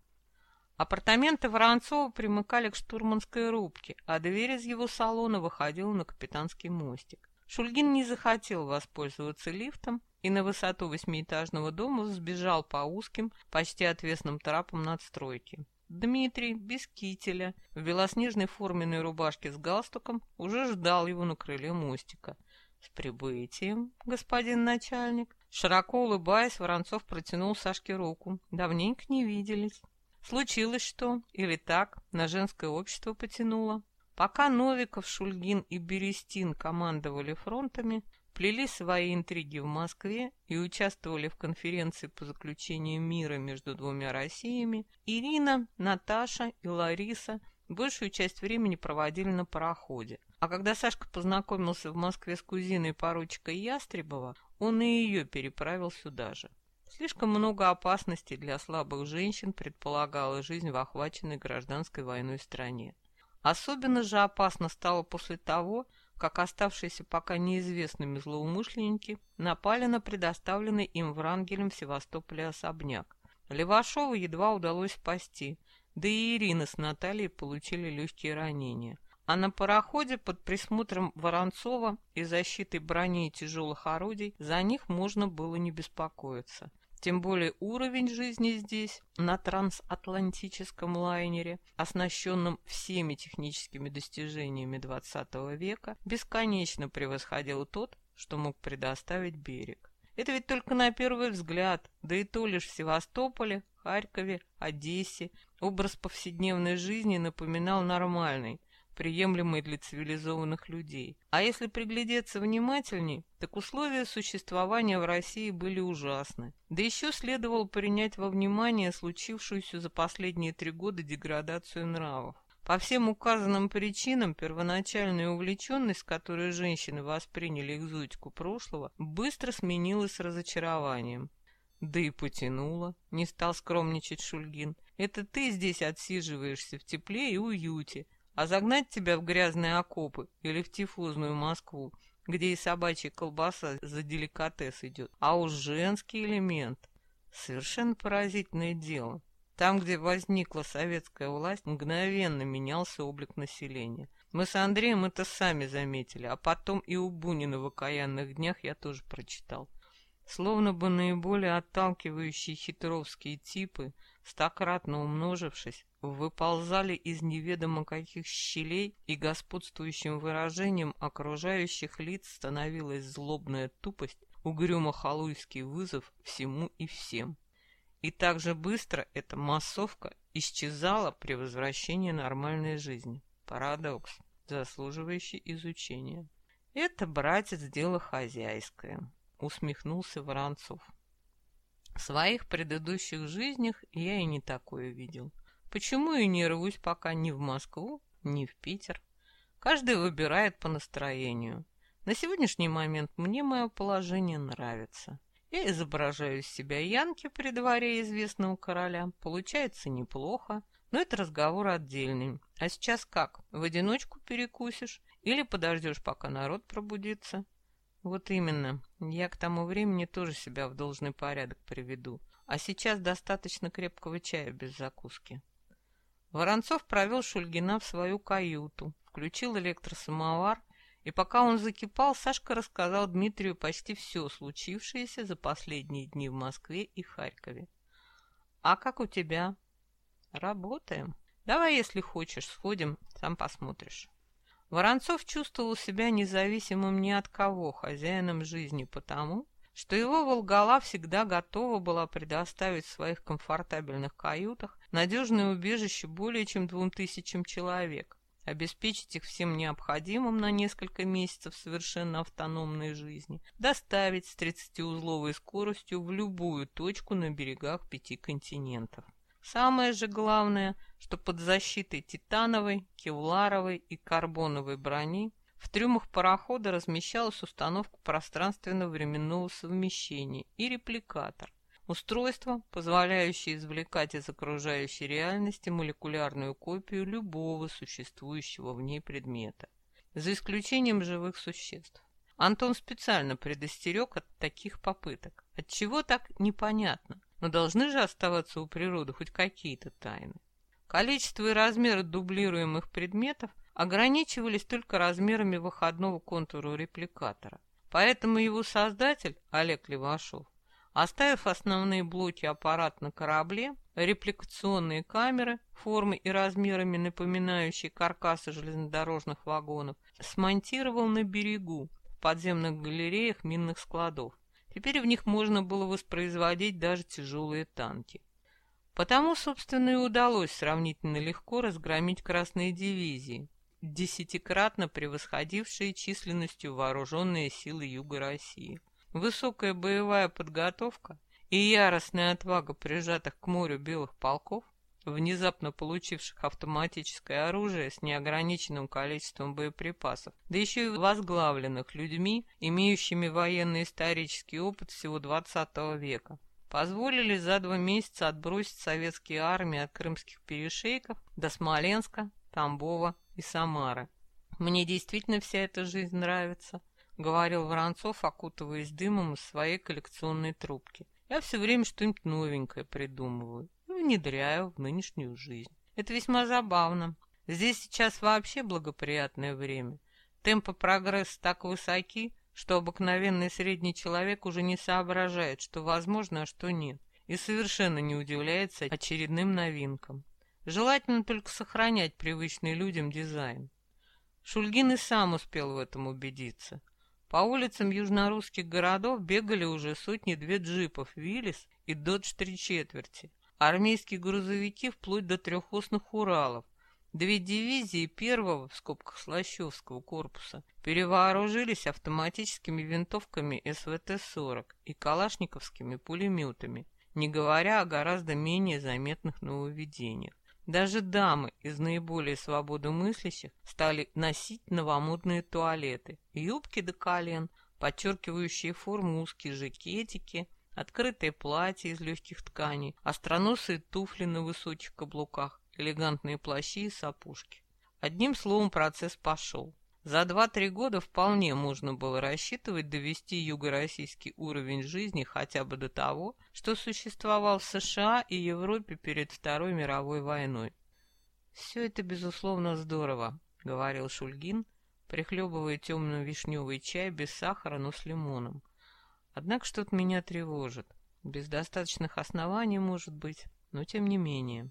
Апартаменты Воронцова примыкали к штурманской рубке, а дверь из его салона выходила на капитанский мостик. Шульгин не захотел воспользоваться лифтом и на высоту восьмиэтажного дома сбежал по узким, почти отвесным трапам надстройки. Дмитрий, без кителя, в белоснежной форменной рубашке с галстуком, уже ждал его на крыле мостика. «С прибытием, господин начальник!» Широко улыбаясь, Воронцов протянул Сашке руку. «Давненько не виделись. Случилось что? Или так? На женское общество потянуло?» Пока Новиков, Шульгин и Берестин командовали фронтами, плели свои интриги в Москве и участвовали в конференции по заключению мира между двумя Россиями, Ирина, Наташа и Лариса большую часть времени проводили на пароходе. А когда Сашка познакомился в Москве с кузиной поручика Ястребова, он и ее переправил сюда же. Слишком много опасностей для слабых женщин предполагала жизнь в охваченной гражданской войной стране. Особенно же опасно стало после того, как оставшиеся пока неизвестными злоумышленники напали на предоставленный им Врангелем в Севастополе особняк. Левашова едва удалось спасти, да и Ирина с Натальей получили легкие ранения. А на пароходе под присмотром Воронцова и защитой брони и тяжелых орудий за них можно было не беспокоиться. Тем более уровень жизни здесь, на трансатлантическом лайнере, оснащенном всеми техническими достижениями XX века, бесконечно превосходил тот, что мог предоставить берег. Это ведь только на первый взгляд, да и то лишь в Севастополе, Харькове, Одессе образ повседневной жизни напоминал нормальный – приемлемой для цивилизованных людей. А если приглядеться внимательней, так условия существования в России были ужасны. Да еще следовало принять во внимание случившуюся за последние три года деградацию нравов. По всем указанным причинам первоначальная увлеченность, с которой женщины восприняли экзотику прошлого, быстро сменилась разочарованием. Да и потянуло, не стал скромничать Шульгин. Это ты здесь отсиживаешься в тепле и уюте, а загнать тебя в грязные окопы или в тифузную Москву, где и собачья колбаса за деликатес идет. А уж женский элемент — совершенно поразительное дело. Там, где возникла советская власть, мгновенно менялся облик населения. Мы с Андреем это сами заметили, а потом и у Бунина в окаянных днях я тоже прочитал. Словно бы наиболее отталкивающие хитровские типы, стократно умножившись, выползали из неведомо каких щелей, и господствующим выражением окружающих лиц становилась злобная тупость, угрюмо-халуйский вызов всему и всем. И так же быстро эта массовка исчезала при возвращении нормальной жизни. Парадокс, заслуживающий изучения. «Это, братец, дело хозяйское», — усмехнулся Воронцов. В своих предыдущих жизнях я и не такое видел. Почему и не рвусь пока ни в Москву, ни в Питер? Каждый выбирает по настроению. На сегодняшний момент мне мое положение нравится. Я изображаю из себя Янки при дворе известного короля. Получается неплохо, но это разговор отдельный. А сейчас как? В одиночку перекусишь? Или подождешь, пока народ пробудится? Вот именно. Я к тому времени тоже себя в должный порядок приведу. А сейчас достаточно крепкого чая без закуски. Воронцов провел Шульгина в свою каюту, включил электросамовар, и пока он закипал, Сашка рассказал Дмитрию почти все случившееся за последние дни в Москве и Харькове. «А как у тебя?» «Работаем. Давай, если хочешь, сходим, сам посмотришь». Воронцов чувствовал себя независимым ни от кого, хозяином жизни, потому что его Волгала всегда готова была предоставить в своих комфортабельных каютах надежное убежище более чем двум тысячам человек. обеспечить их всем необходимым на несколько месяцев совершенно автономной жизни, доставить с 30-узловой скоростью в любую точку на берегах пяти континентов. Самое же главное, что под защитой титановой, кевларовой и карбоновой брони в трюмах парохода размещалась установка пространственно-временного совмещения и репликатор, устройство, позволяющее извлекать из окружающей реальности молекулярную копию любого существующего в ней предмета, за исключением живых существ. Антон специально предостерег от таких попыток. От чего так непонятно, но должны же оставаться у природы хоть какие-то тайны. Количество и размеры дублируемых предметов ограничивались только размерами выходного контура репликатора. Поэтому его создатель, Олег Левашов, оставив основные блоки аппарат на корабле, репликационные камеры, формы и размерами напоминающие каркасы железнодорожных вагонов, смонтировал на берегу, в подземных галереях минных складов. Теперь в них можно было воспроизводить даже тяжелые танки. Потому, собственно, и удалось сравнительно легко разгромить красные дивизии, десятикратно превосходившие численностью вооруженные силы Юга России. Высокая боевая подготовка и яростная отвага прижатых к морю белых полков, внезапно получивших автоматическое оружие с неограниченным количеством боеприпасов, да еще и возглавленных людьми, имеющими военно-исторический опыт всего XX века, позволили за два месяца отбросить советские армии от крымских перешейков до Смоленска, Тамбова и Самары. «Мне действительно вся эта жизнь нравится», — говорил Воронцов, окутываясь дымом из своей коллекционной трубки. «Я все время что-нибудь новенькое придумываю внедряю в нынешнюю жизнь. Это весьма забавно. Здесь сейчас вообще благоприятное время. Темпы прогресса так высоки, что обыкновенный средний человек уже не соображает, что возможно, а что нет, и совершенно не удивляется очередным новинкам. Желательно только сохранять привычный людям дизайн. Шульгин и сам успел в этом убедиться. По улицам южнорусских городов бегали уже сотни-две джипов «Виллис» и «Додж три четверти», армейские грузовики вплоть до трехосных «Уралов». Две дивизии первого, в скобках Слащевского корпуса, перевооружились автоматическими винтовками СВТ-40 и калашниковскими пулеметами, не говоря о гораздо менее заметных нововведениях. Даже дамы из наиболее свободомыслящих стали носить новомодные туалеты, юбки до колен, подчеркивающие форму узкие жакетики, открытые платья из легких тканей, остроносые туфли на высоких каблуках, элегантные плащи и сапожки. Одним словом, процесс пошел. За 2-3 года вполне можно было рассчитывать довести юго-российский уровень жизни хотя бы до того, что существовал в США и Европе перед Второй мировой войной. «Все это, безусловно, здорово», — говорил Шульгин, прихлебывая темно-вишневый чай без сахара, но с лимоном. «Однако что-то меня тревожит. Без достаточных оснований, может быть, но тем не менее».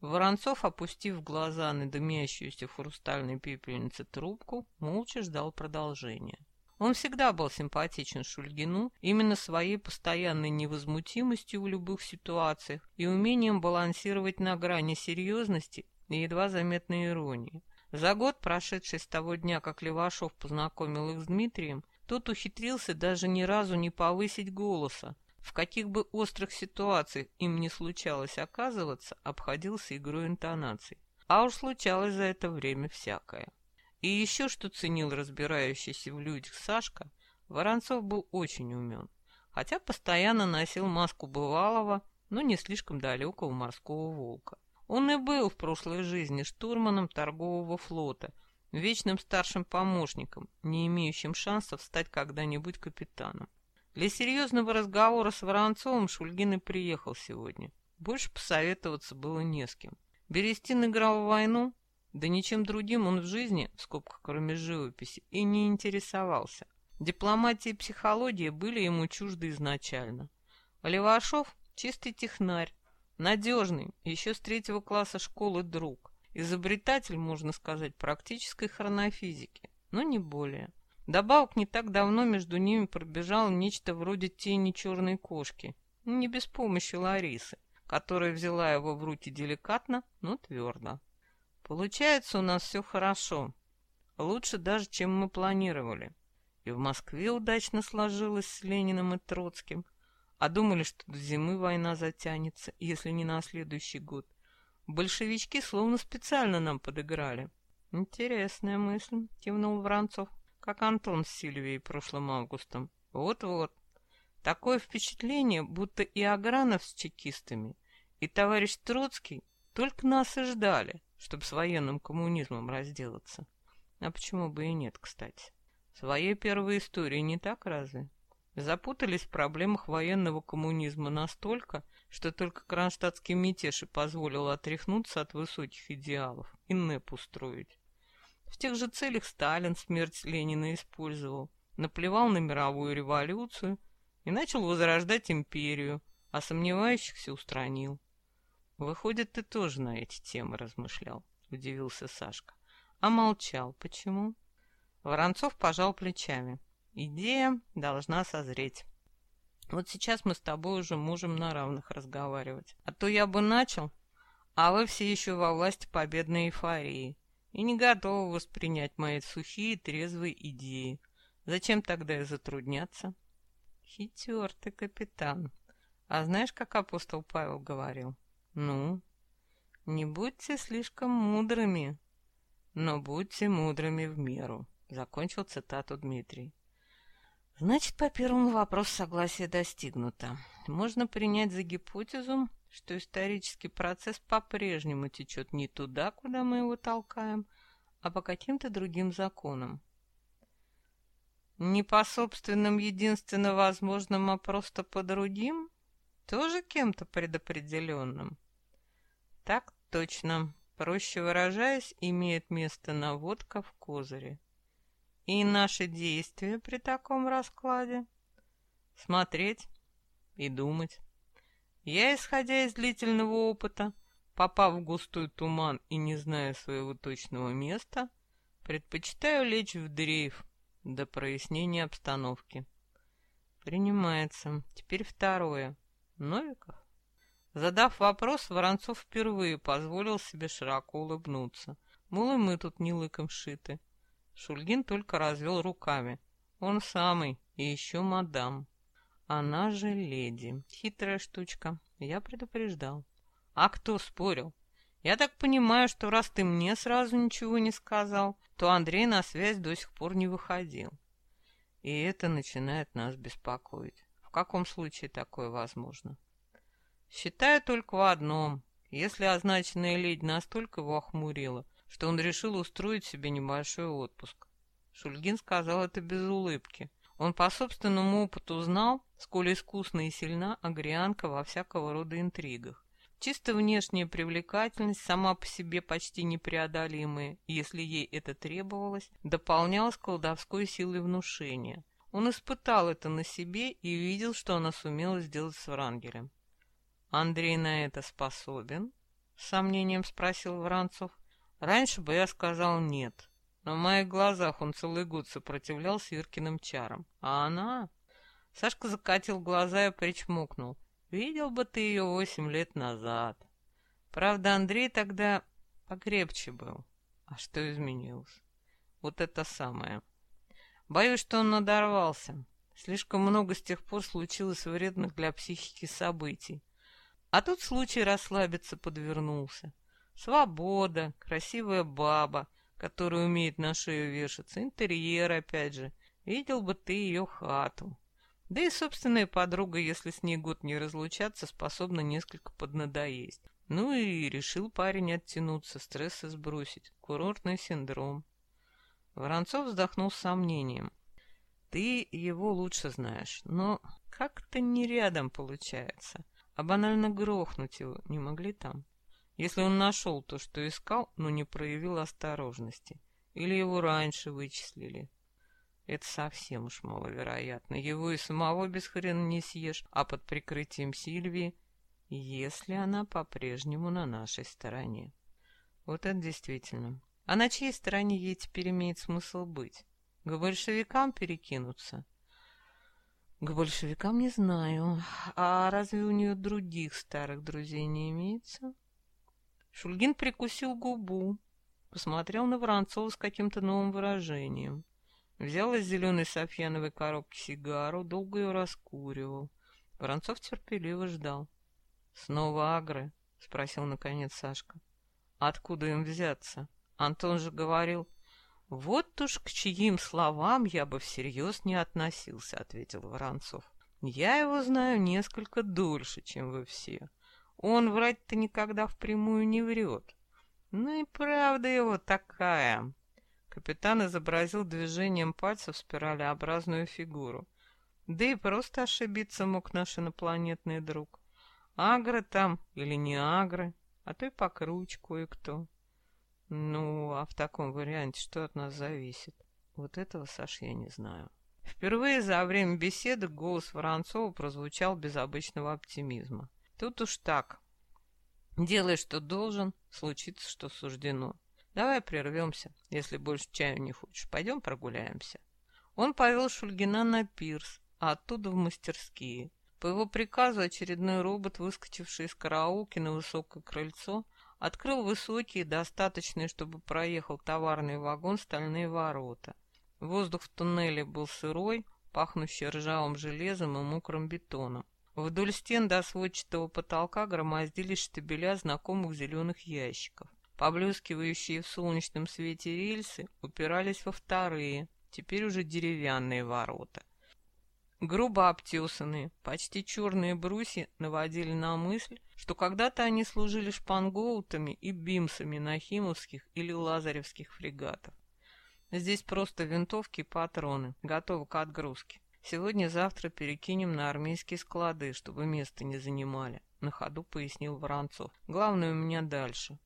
Воронцов, опустив глаза на дымящуюся в хрустальной пепельнице трубку, молча ждал продолжения. Он всегда был симпатичен Шульгину именно своей постоянной невозмутимостью в любых ситуациях и умением балансировать на грани серьезности и едва заметной иронии. За год, прошедший с того дня, как Левашов познакомил их с Дмитрием, тот ухитрился даже ни разу не повысить голоса, в каких бы острых ситуациях им не случалось оказываться, обходился игрой интонаций. А уж случалось за это время всякое. И еще что ценил разбирающийся в людях Сашка, Воронцов был очень умен, хотя постоянно носил маску бывалого, но не слишком далекого морского волка. Он и был в прошлой жизни штурманом торгового флота, вечным старшим помощником, не имеющим шансов стать когда-нибудь капитаном. Для серьезного разговора с Воронцовым Шульгин и приехал сегодня. Больше посоветоваться было не с кем. Берестин играл в войну, да ничем другим он в жизни, в скобках кроме живописи, и не интересовался. Дипломатия и психология были ему чужды изначально. Левашов — чистый технарь, надежный, еще с третьего класса школы друг, изобретатель, можно сказать, практической хронофизики, но не более. Добавок не так давно между ними пробежало нечто вроде тени черной кошки, не без помощи Ларисы, которая взяла его в руки деликатно, но твердо. Получается у нас все хорошо. Лучше даже, чем мы планировали. И в Москве удачно сложилось с Лениным и Троцким. А думали, что до зимы война затянется, если не на следующий год. Большевички словно специально нам подыграли. Интересная мысль, кивнул Воронцов, как Антон с Сильвией прошлым августом. Вот-вот. Такое впечатление, будто и Агранов с чекистами, и товарищ Троцкий только нас и ждали, чтобы с военным коммунизмом разделаться. А почему бы и нет, кстати? Своей первой истории не так разве? Запутались в проблемах военного коммунизма настолько, что только кронштадтский мятеж и позволил отряхнуться от высоких идеалов и НЭП устроить. В тех же целях Сталин смерть Ленина использовал, наплевал на мировую революцию и начал возрождать империю, а сомневающихся устранил. Выходит, ты тоже на эти темы размышлял, удивился Сашка. А молчал. Почему? Воронцов пожал плечами. Идея должна созреть. Вот сейчас мы с тобой уже можем на равных разговаривать. А то я бы начал, а вы все еще во власти победной эйфории и не готовы воспринять мои сухие трезвые идеи. Зачем тогда и затрудняться? Хитер ты, капитан. А знаешь, как апостол Павел говорил? Ну, не будьте слишком мудрыми, но будьте мудрыми в меру. Закончил цитату Дмитрий. Значит, по первому вопросу согласие достигнуто. Можно принять за гипотезу, что исторический процесс по-прежнему течет не туда, куда мы его толкаем, а по каким-то другим законам. Не по собственным единственно возможным, а просто по другим? Тоже кем-то предопределенным? Так точно. Проще выражаясь, имеет место наводка в козыре. И наши действия при таком раскладе? Смотреть и думать. Я, исходя из длительного опыта, попав в густой туман и не зная своего точного места, предпочитаю лечь в дрейф, до прояснения обстановки. Принимается. Теперь второе. Новиков? Задав вопрос, Воронцов впервые позволил себе широко улыбнуться. Мол, и мы тут не лыком шиты. Шульгин только развел руками. Он самый, и еще мадам. Она же леди. Хитрая штучка. Я предупреждал. А кто спорил? Я так понимаю, что раз ты мне сразу ничего не сказал, то Андрей на связь до сих пор не выходил. И это начинает нас беспокоить. В каком случае такое возможно? Считаю только в одном. Если означенная леди настолько его охмурила, что он решил устроить себе небольшой отпуск. Шульгин сказал это без улыбки. Он по собственному опыту знал, сколь искусна и сильна агрианка во всякого рода интригах. Чисто внешняя привлекательность, сама по себе почти непреодолимая, если ей это требовалось, дополнялась колдовской силой внушения. Он испытал это на себе и видел, что она сумела сделать с Врангелем. «Андрей на это способен?» — с сомнением спросил Воронцов. «Раньше бы я сказал нет, но в моих глазах он целый год сопротивлялся Иркиным чарам. А она...» Сашка закатил глаза и причмокнул. Видел бы ты ее восемь лет назад. Правда, Андрей тогда покрепче был. А что изменилось? Вот это самое. Боюсь, что он надорвался. Слишком много с тех пор случилось вредных для психики событий. А тут случай расслабиться подвернулся. Свобода, красивая баба, которая умеет на шею вешаться, интерьер опять же. Видел бы ты ее хату. Да и собственная подруга, если с ней год не разлучаться, способна несколько поднадоесть. Ну и решил парень оттянуться, стрессы сбросить. Курортный синдром. Воронцов вздохнул с сомнением. Ты его лучше знаешь, но как-то не рядом получается. А банально грохнуть его не могли там. Если он нашел то, что искал, но не проявил осторожности. Или его раньше вычислили. Это совсем уж маловероятно. Его и самого без хрена не съешь, а под прикрытием Сильвии, если она по-прежнему на нашей стороне. Вот это действительно. А на чьей стороне ей теперь имеет смысл быть? К большевикам перекинуться? К большевикам не знаю. А разве у нее других старых друзей не имеется? Шульгин прикусил губу. посмотрел на Воронцова с каким-то новым выражением. Взял из зеленой софьяновой коробки сигару, долго ее раскуривал. Воронцов терпеливо ждал. «Снова агры?» — спросил наконец Сашка. «Откуда им взяться? Антон же говорил...» «Вот уж к чьим словам я бы всерьез не относился», — ответил Воронцов. «Я его знаю несколько дольше, чем вы все. Он врать-то никогда впрямую не врет. Ну и правда его такая». Капитан изобразил движением пальцев спиралеобразную фигуру. Да и просто ошибиться мог наш инопланетный друг. Агры там или не агры, а то и покруче кое-кто. Ну, а в таком варианте что от нас зависит? Вот этого, Саш, я не знаю. Впервые за время беседы голос Воронцова прозвучал без обычного оптимизма. Тут уж так. Делай, что должен, случится, что суждено. Давай прервемся, если больше чаю не хочешь. Пойдем прогуляемся. Он повел Шульгина на пирс, а оттуда в мастерские. По его приказу очередной робот, выскочивший из караулки на высокое крыльцо, Открыл высокие, достаточные, чтобы проехал товарный вагон, стальные ворота. Воздух в туннеле был сырой, пахнущий ржавым железом и мокрым бетоном. Вдоль стен до сводчатого потолка громоздились штабеля знакомых зеленых ящиков. Поблескивающие в солнечном свете рельсы упирались во вторые, теперь уже деревянные ворота. Грубо обтесанные, почти черные брусья наводили на мысль, что когда-то они служили шпангоутами и бимсами нахимовских или лазаревских фрегатов. Здесь просто винтовки и патроны, готовы к отгрузке. Сегодня-завтра перекинем на армейские склады, чтобы место не занимали, на ходу пояснил Воронцов. Главное у меня дальше.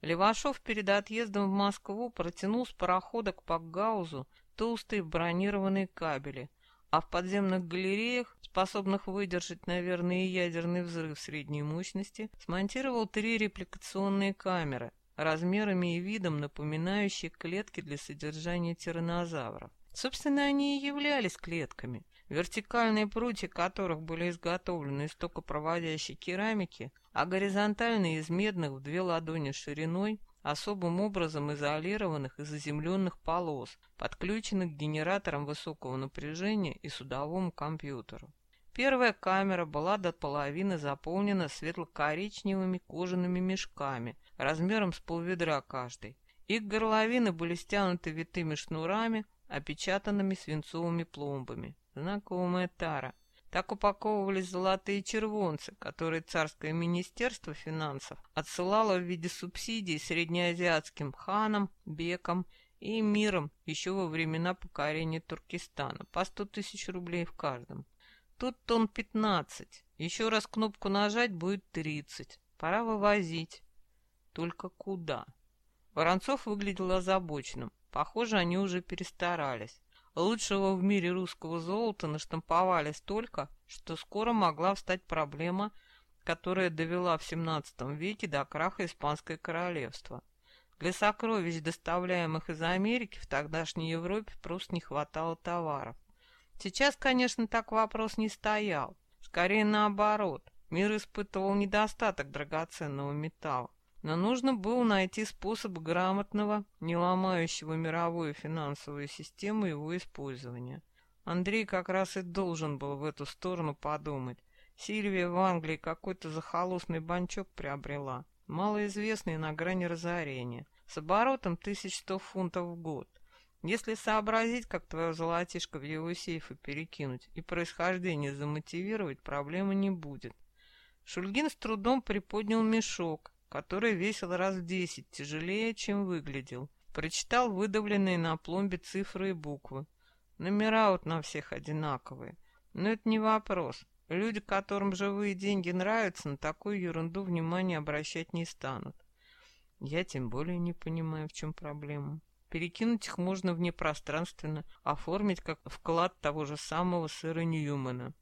Левашов перед отъездом в Москву протянул с парохода к Пакгаузу толстые бронированные кабели – а в подземных галереях, способных выдержать, наверное, ядерный взрыв средней мощности, смонтировал три репликационные камеры, размерами и видом напоминающие клетки для содержания тираннозавров. Собственно, они и являлись клетками, вертикальные прутья которых были изготовлены из токопроводящей керамики, а горизонтальные из медных в две ладони шириной, особым образом изолированных и заземленных полос, подключенных к генераторам высокого напряжения и судовому компьютеру. Первая камера была до половины заполнена светло-коричневыми кожаными мешками размером с полведра каждый. Их горловины были стянуты витыми шнурами, опечатанными свинцовыми пломбами. Знакомая тара. Так упаковывались золотые червонцы, которые царское министерство финансов отсылало в виде субсидий среднеазиатским ханам, бекам и эмирам еще во времена покорения Туркестана, по сто тысяч рублей в каждом. Тут тон пятнадцать. Еще раз кнопку нажать будет тридцать. Пора вывозить. Только куда? Воронцов выглядел озабоченным. Похоже, они уже перестарались. Лучшего в мире русского золота наштамповали столько, что скоро могла встать проблема, которая довела в XVII веке до краха Испанское королевство. Для сокровищ, доставляемых из Америки, в тогдашней Европе просто не хватало товаров. Сейчас, конечно, так вопрос не стоял. Скорее наоборот, мир испытывал недостаток драгоценного металла. Но нужно было найти способ грамотного, не ломающего мировую финансовую систему его использования. Андрей как раз и должен был в эту сторону подумать. Сильвия в Англии какой-то захолустный банчок приобрела, малоизвестный на грани разорения, с оборотом 1100 фунтов в год. Если сообразить, как твое золотишко в его сейфы перекинуть и происхождение замотивировать, проблемы не будет. Шульгин с трудом приподнял мешок, который весил раз в десять тяжелее, чем выглядел. Прочитал выдавленные на пломбе цифры и буквы. Номера вот на всех одинаковые. Но это не вопрос. Люди, которым живые деньги нравятся, на такую ерунду внимания обращать не станут. Я тем более не понимаю, в чем проблема. Перекинуть их можно внепространственно, оформить как вклад того же самого сэра Ньюмана.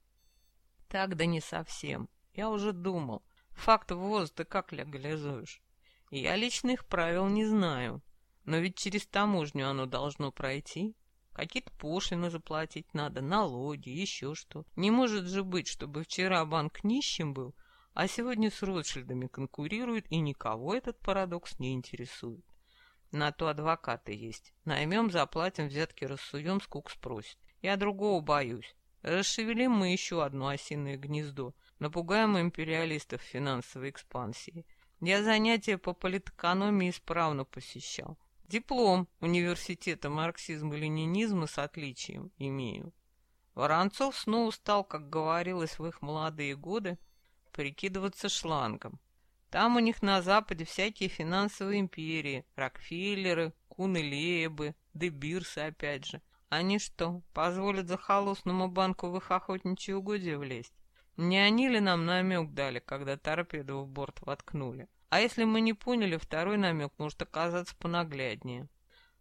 Так да не совсем. Я уже думал. Факт ввоза ты как легализуешь? Я личных правил не знаю, но ведь через таможню оно должно пройти. Какие-то пошлины заплатить надо, налоги, еще что. Не может же быть, чтобы вчера банк нищим был, а сегодня с Ротшильдами конкурирует, и никого этот парадокс не интересует. На то адвокаты есть. Наймем, заплатим, взятки рассуем, скук спросит. Я другого боюсь. Расшевелим мы еще одно осиное гнездо. Напугаем империалистов финансовой экспансии. Я занятия по политэкономии исправно посещал. Диплом университета марксизма-ленинизма с отличием имею. Воронцов снова стал, как говорилось в их молодые годы, прикидываться шлангом. Там у них на Западе всякие финансовые империи, Рокфеллеры, Куны-Леебы, Дебирсы опять же. Они что, позволят захолустному банку в их охотничьи угодья влезть? Не они ли нам намек дали, когда торпеду в борт воткнули? А если мы не поняли, второй намек может оказаться понагляднее.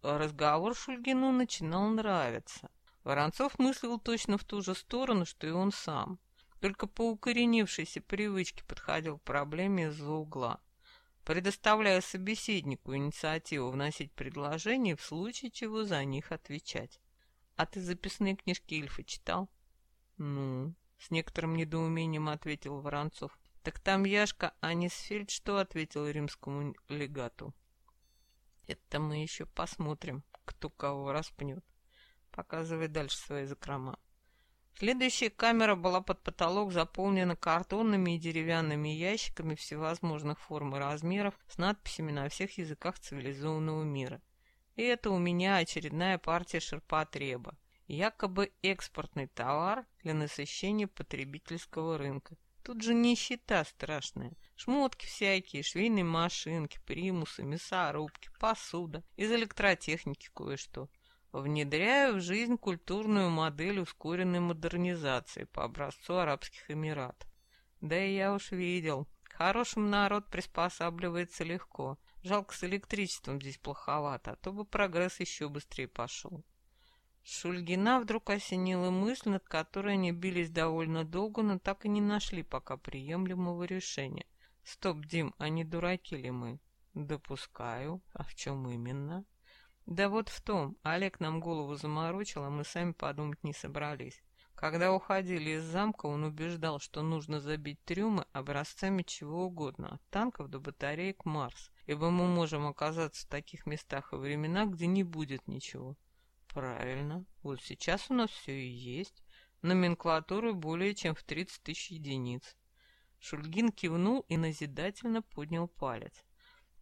Разговор Шульгину начинал нравиться. Воронцов мыслил точно в ту же сторону, что и он сам. Только по укоренившейся привычке подходил к проблеме из-за угла, предоставляя собеседнику инициативу вносить предложения в случае чего за них отвечать. «А ты записные книжки Ильфа читал?» «Ну...» С некоторым недоумением ответил Воронцов. Так там Яшка Анисфельд что ответил римскому легату? Это мы еще посмотрим, кто кого распнет. Показывай дальше свои закрома. Следующая камера была под потолок заполнена картонными и деревянными ящиками всевозможных форм и размеров с надписями на всех языках цивилизованного мира. И это у меня очередная партия ширпотреба якобы экспортный товар для насыщения потребительского рынка. Тут же нищета страшная. Шмотки всякие, швейные машинки, примусы, мясорубки, посуда, из электротехники кое-что. Внедряю в жизнь культурную модель ускоренной модернизации по образцу Арабских Эмиратов. Да и я уж видел. Хорошим народ приспосабливается легко. Жалко, с электричеством здесь плоховато, а то бы прогресс еще быстрее пошел. Шульгина вдруг осенила мысль, над которой они бились довольно долго, но так и не нашли пока приемлемого решения. «Стоп, Дим, а не дураки ли мы?» «Допускаю. А в чем именно?» «Да вот в том. Олег нам голову заморочил, а мы сами подумать не собрались. Когда уходили из замка, он убеждал, что нужно забить трюмы образцами чего угодно, от танков до батареек Марс, ибо мы можем оказаться в таких местах и временах, где не будет ничего. Правильно. Вот сейчас у нас все и есть. Номенклатуры более чем в 30 тысяч единиц. Шульгин кивнул и назидательно поднял палец.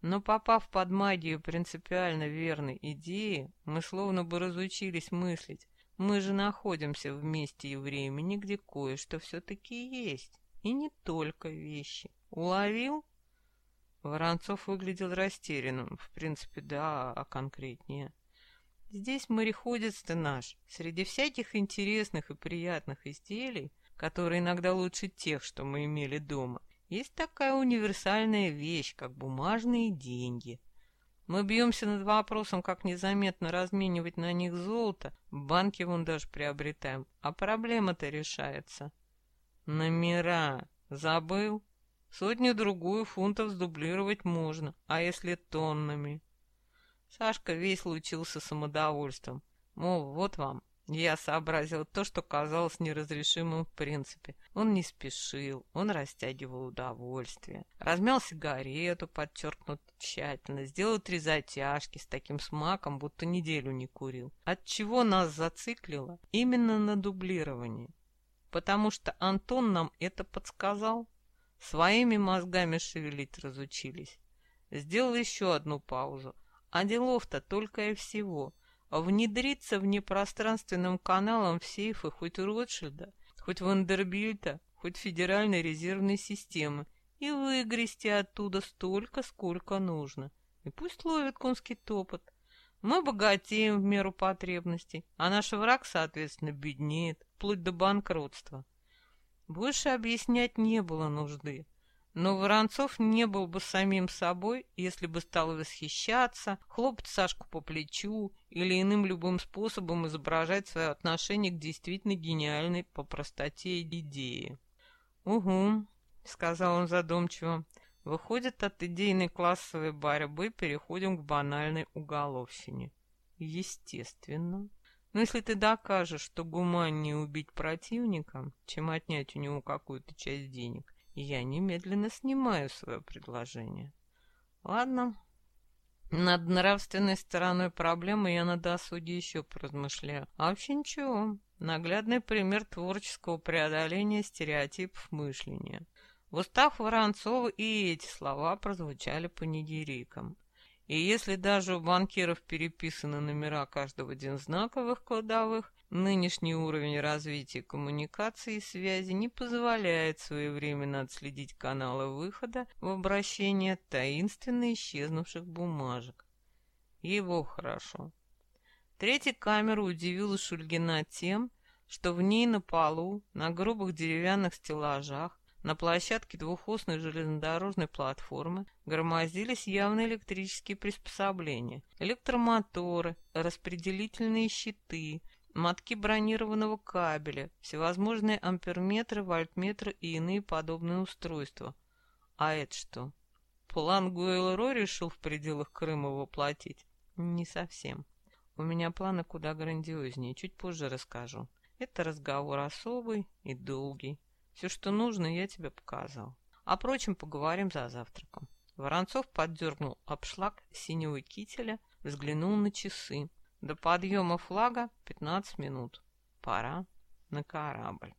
Но попав под магию принципиально верной идеи, мы словно бы разучились мыслить. Мы же находимся в месте и времени, где кое-что все-таки есть. И не только вещи. Уловил? Воронцов выглядел растерянным. В принципе, да, а конкретнее. Здесь мореходец-то наш, среди всяких интересных и приятных изделий, которые иногда лучше тех, что мы имели дома, есть такая универсальная вещь, как бумажные деньги. Мы бьемся над вопросом, как незаметно разменивать на них золото, в банке вон даже приобретаем, а проблема-то решается. Номера. Забыл? Сотню-другую фунтов сдублировать можно, а если тоннами? Сашка весь лучился самодовольством. Мол, вот вам. Я сообразил то, что казалось неразрешимым в принципе. Он не спешил, он растягивал удовольствие. Размял сигарету, подчеркнут тщательно, сделал три затяжки с таким смаком, будто неделю не курил. От чего нас зациклило? Именно на дублировании. Потому что Антон нам это подсказал. Своими мозгами шевелить разучились. Сделал еще одну паузу а делов-то только и всего. Внедриться внепространственным каналом в сейфы хоть Ротшильда, хоть Вандербильта, хоть Федеральной резервной системы и выгрести оттуда столько, сколько нужно. И пусть ловит конский топот. Мы богатеем в меру потребностей, а наш враг, соответственно, беднеет, вплоть до банкротства. Больше объяснять не было нужды. Но Воронцов не был бы самим собой, если бы стал восхищаться, хлопать Сашку по плечу или иным любым способом изображать свое отношение к действительно гениальной по простоте идее. «Угу», — сказал он задумчиво, — «выходит, от идейной классовой борьбы переходим к банальной уголовщине». «Естественно». Но если ты докажешь, что гуманнее убить противника, чем отнять у него какую-то часть денег, я немедленно снимаю свое предложение. Ладно, Над нравственной стороной проблемы я на досуге еще поразмышляю. А вообще ничего. Наглядный пример творческого преодоления стереотипов мышления. В устах Воронцова и эти слова прозвучали панигириком. И если даже у банкиров переписаны номера каждого дензнаковых кладовых, нынешний уровень развития коммуникации и связи не позволяет своевременно отследить каналы выхода в обращение таинственно исчезнувших бумажек. Его хорошо. Третья камера удивила Шульгина тем, что в ней на полу, на грубых деревянных стеллажах, на площадке двухосной железнодорожной платформы громоздились явно электрические приспособления. Электромоторы, распределительные щиты, мотки бронированного кабеля, всевозможные амперметры, вольтметры и иные подобные устройства. А это что? План Гуэлро решил в пределах Крыма воплотить? Не совсем. У меня планы куда грандиознее, чуть позже расскажу. Это разговор особый и долгий. Все, что нужно, я тебе показал. О прочем поговорим за завтраком. Воронцов поддернул обшлаг синего кителя, взглянул на часы. До подъема флага 15 минут. Пора на корабль.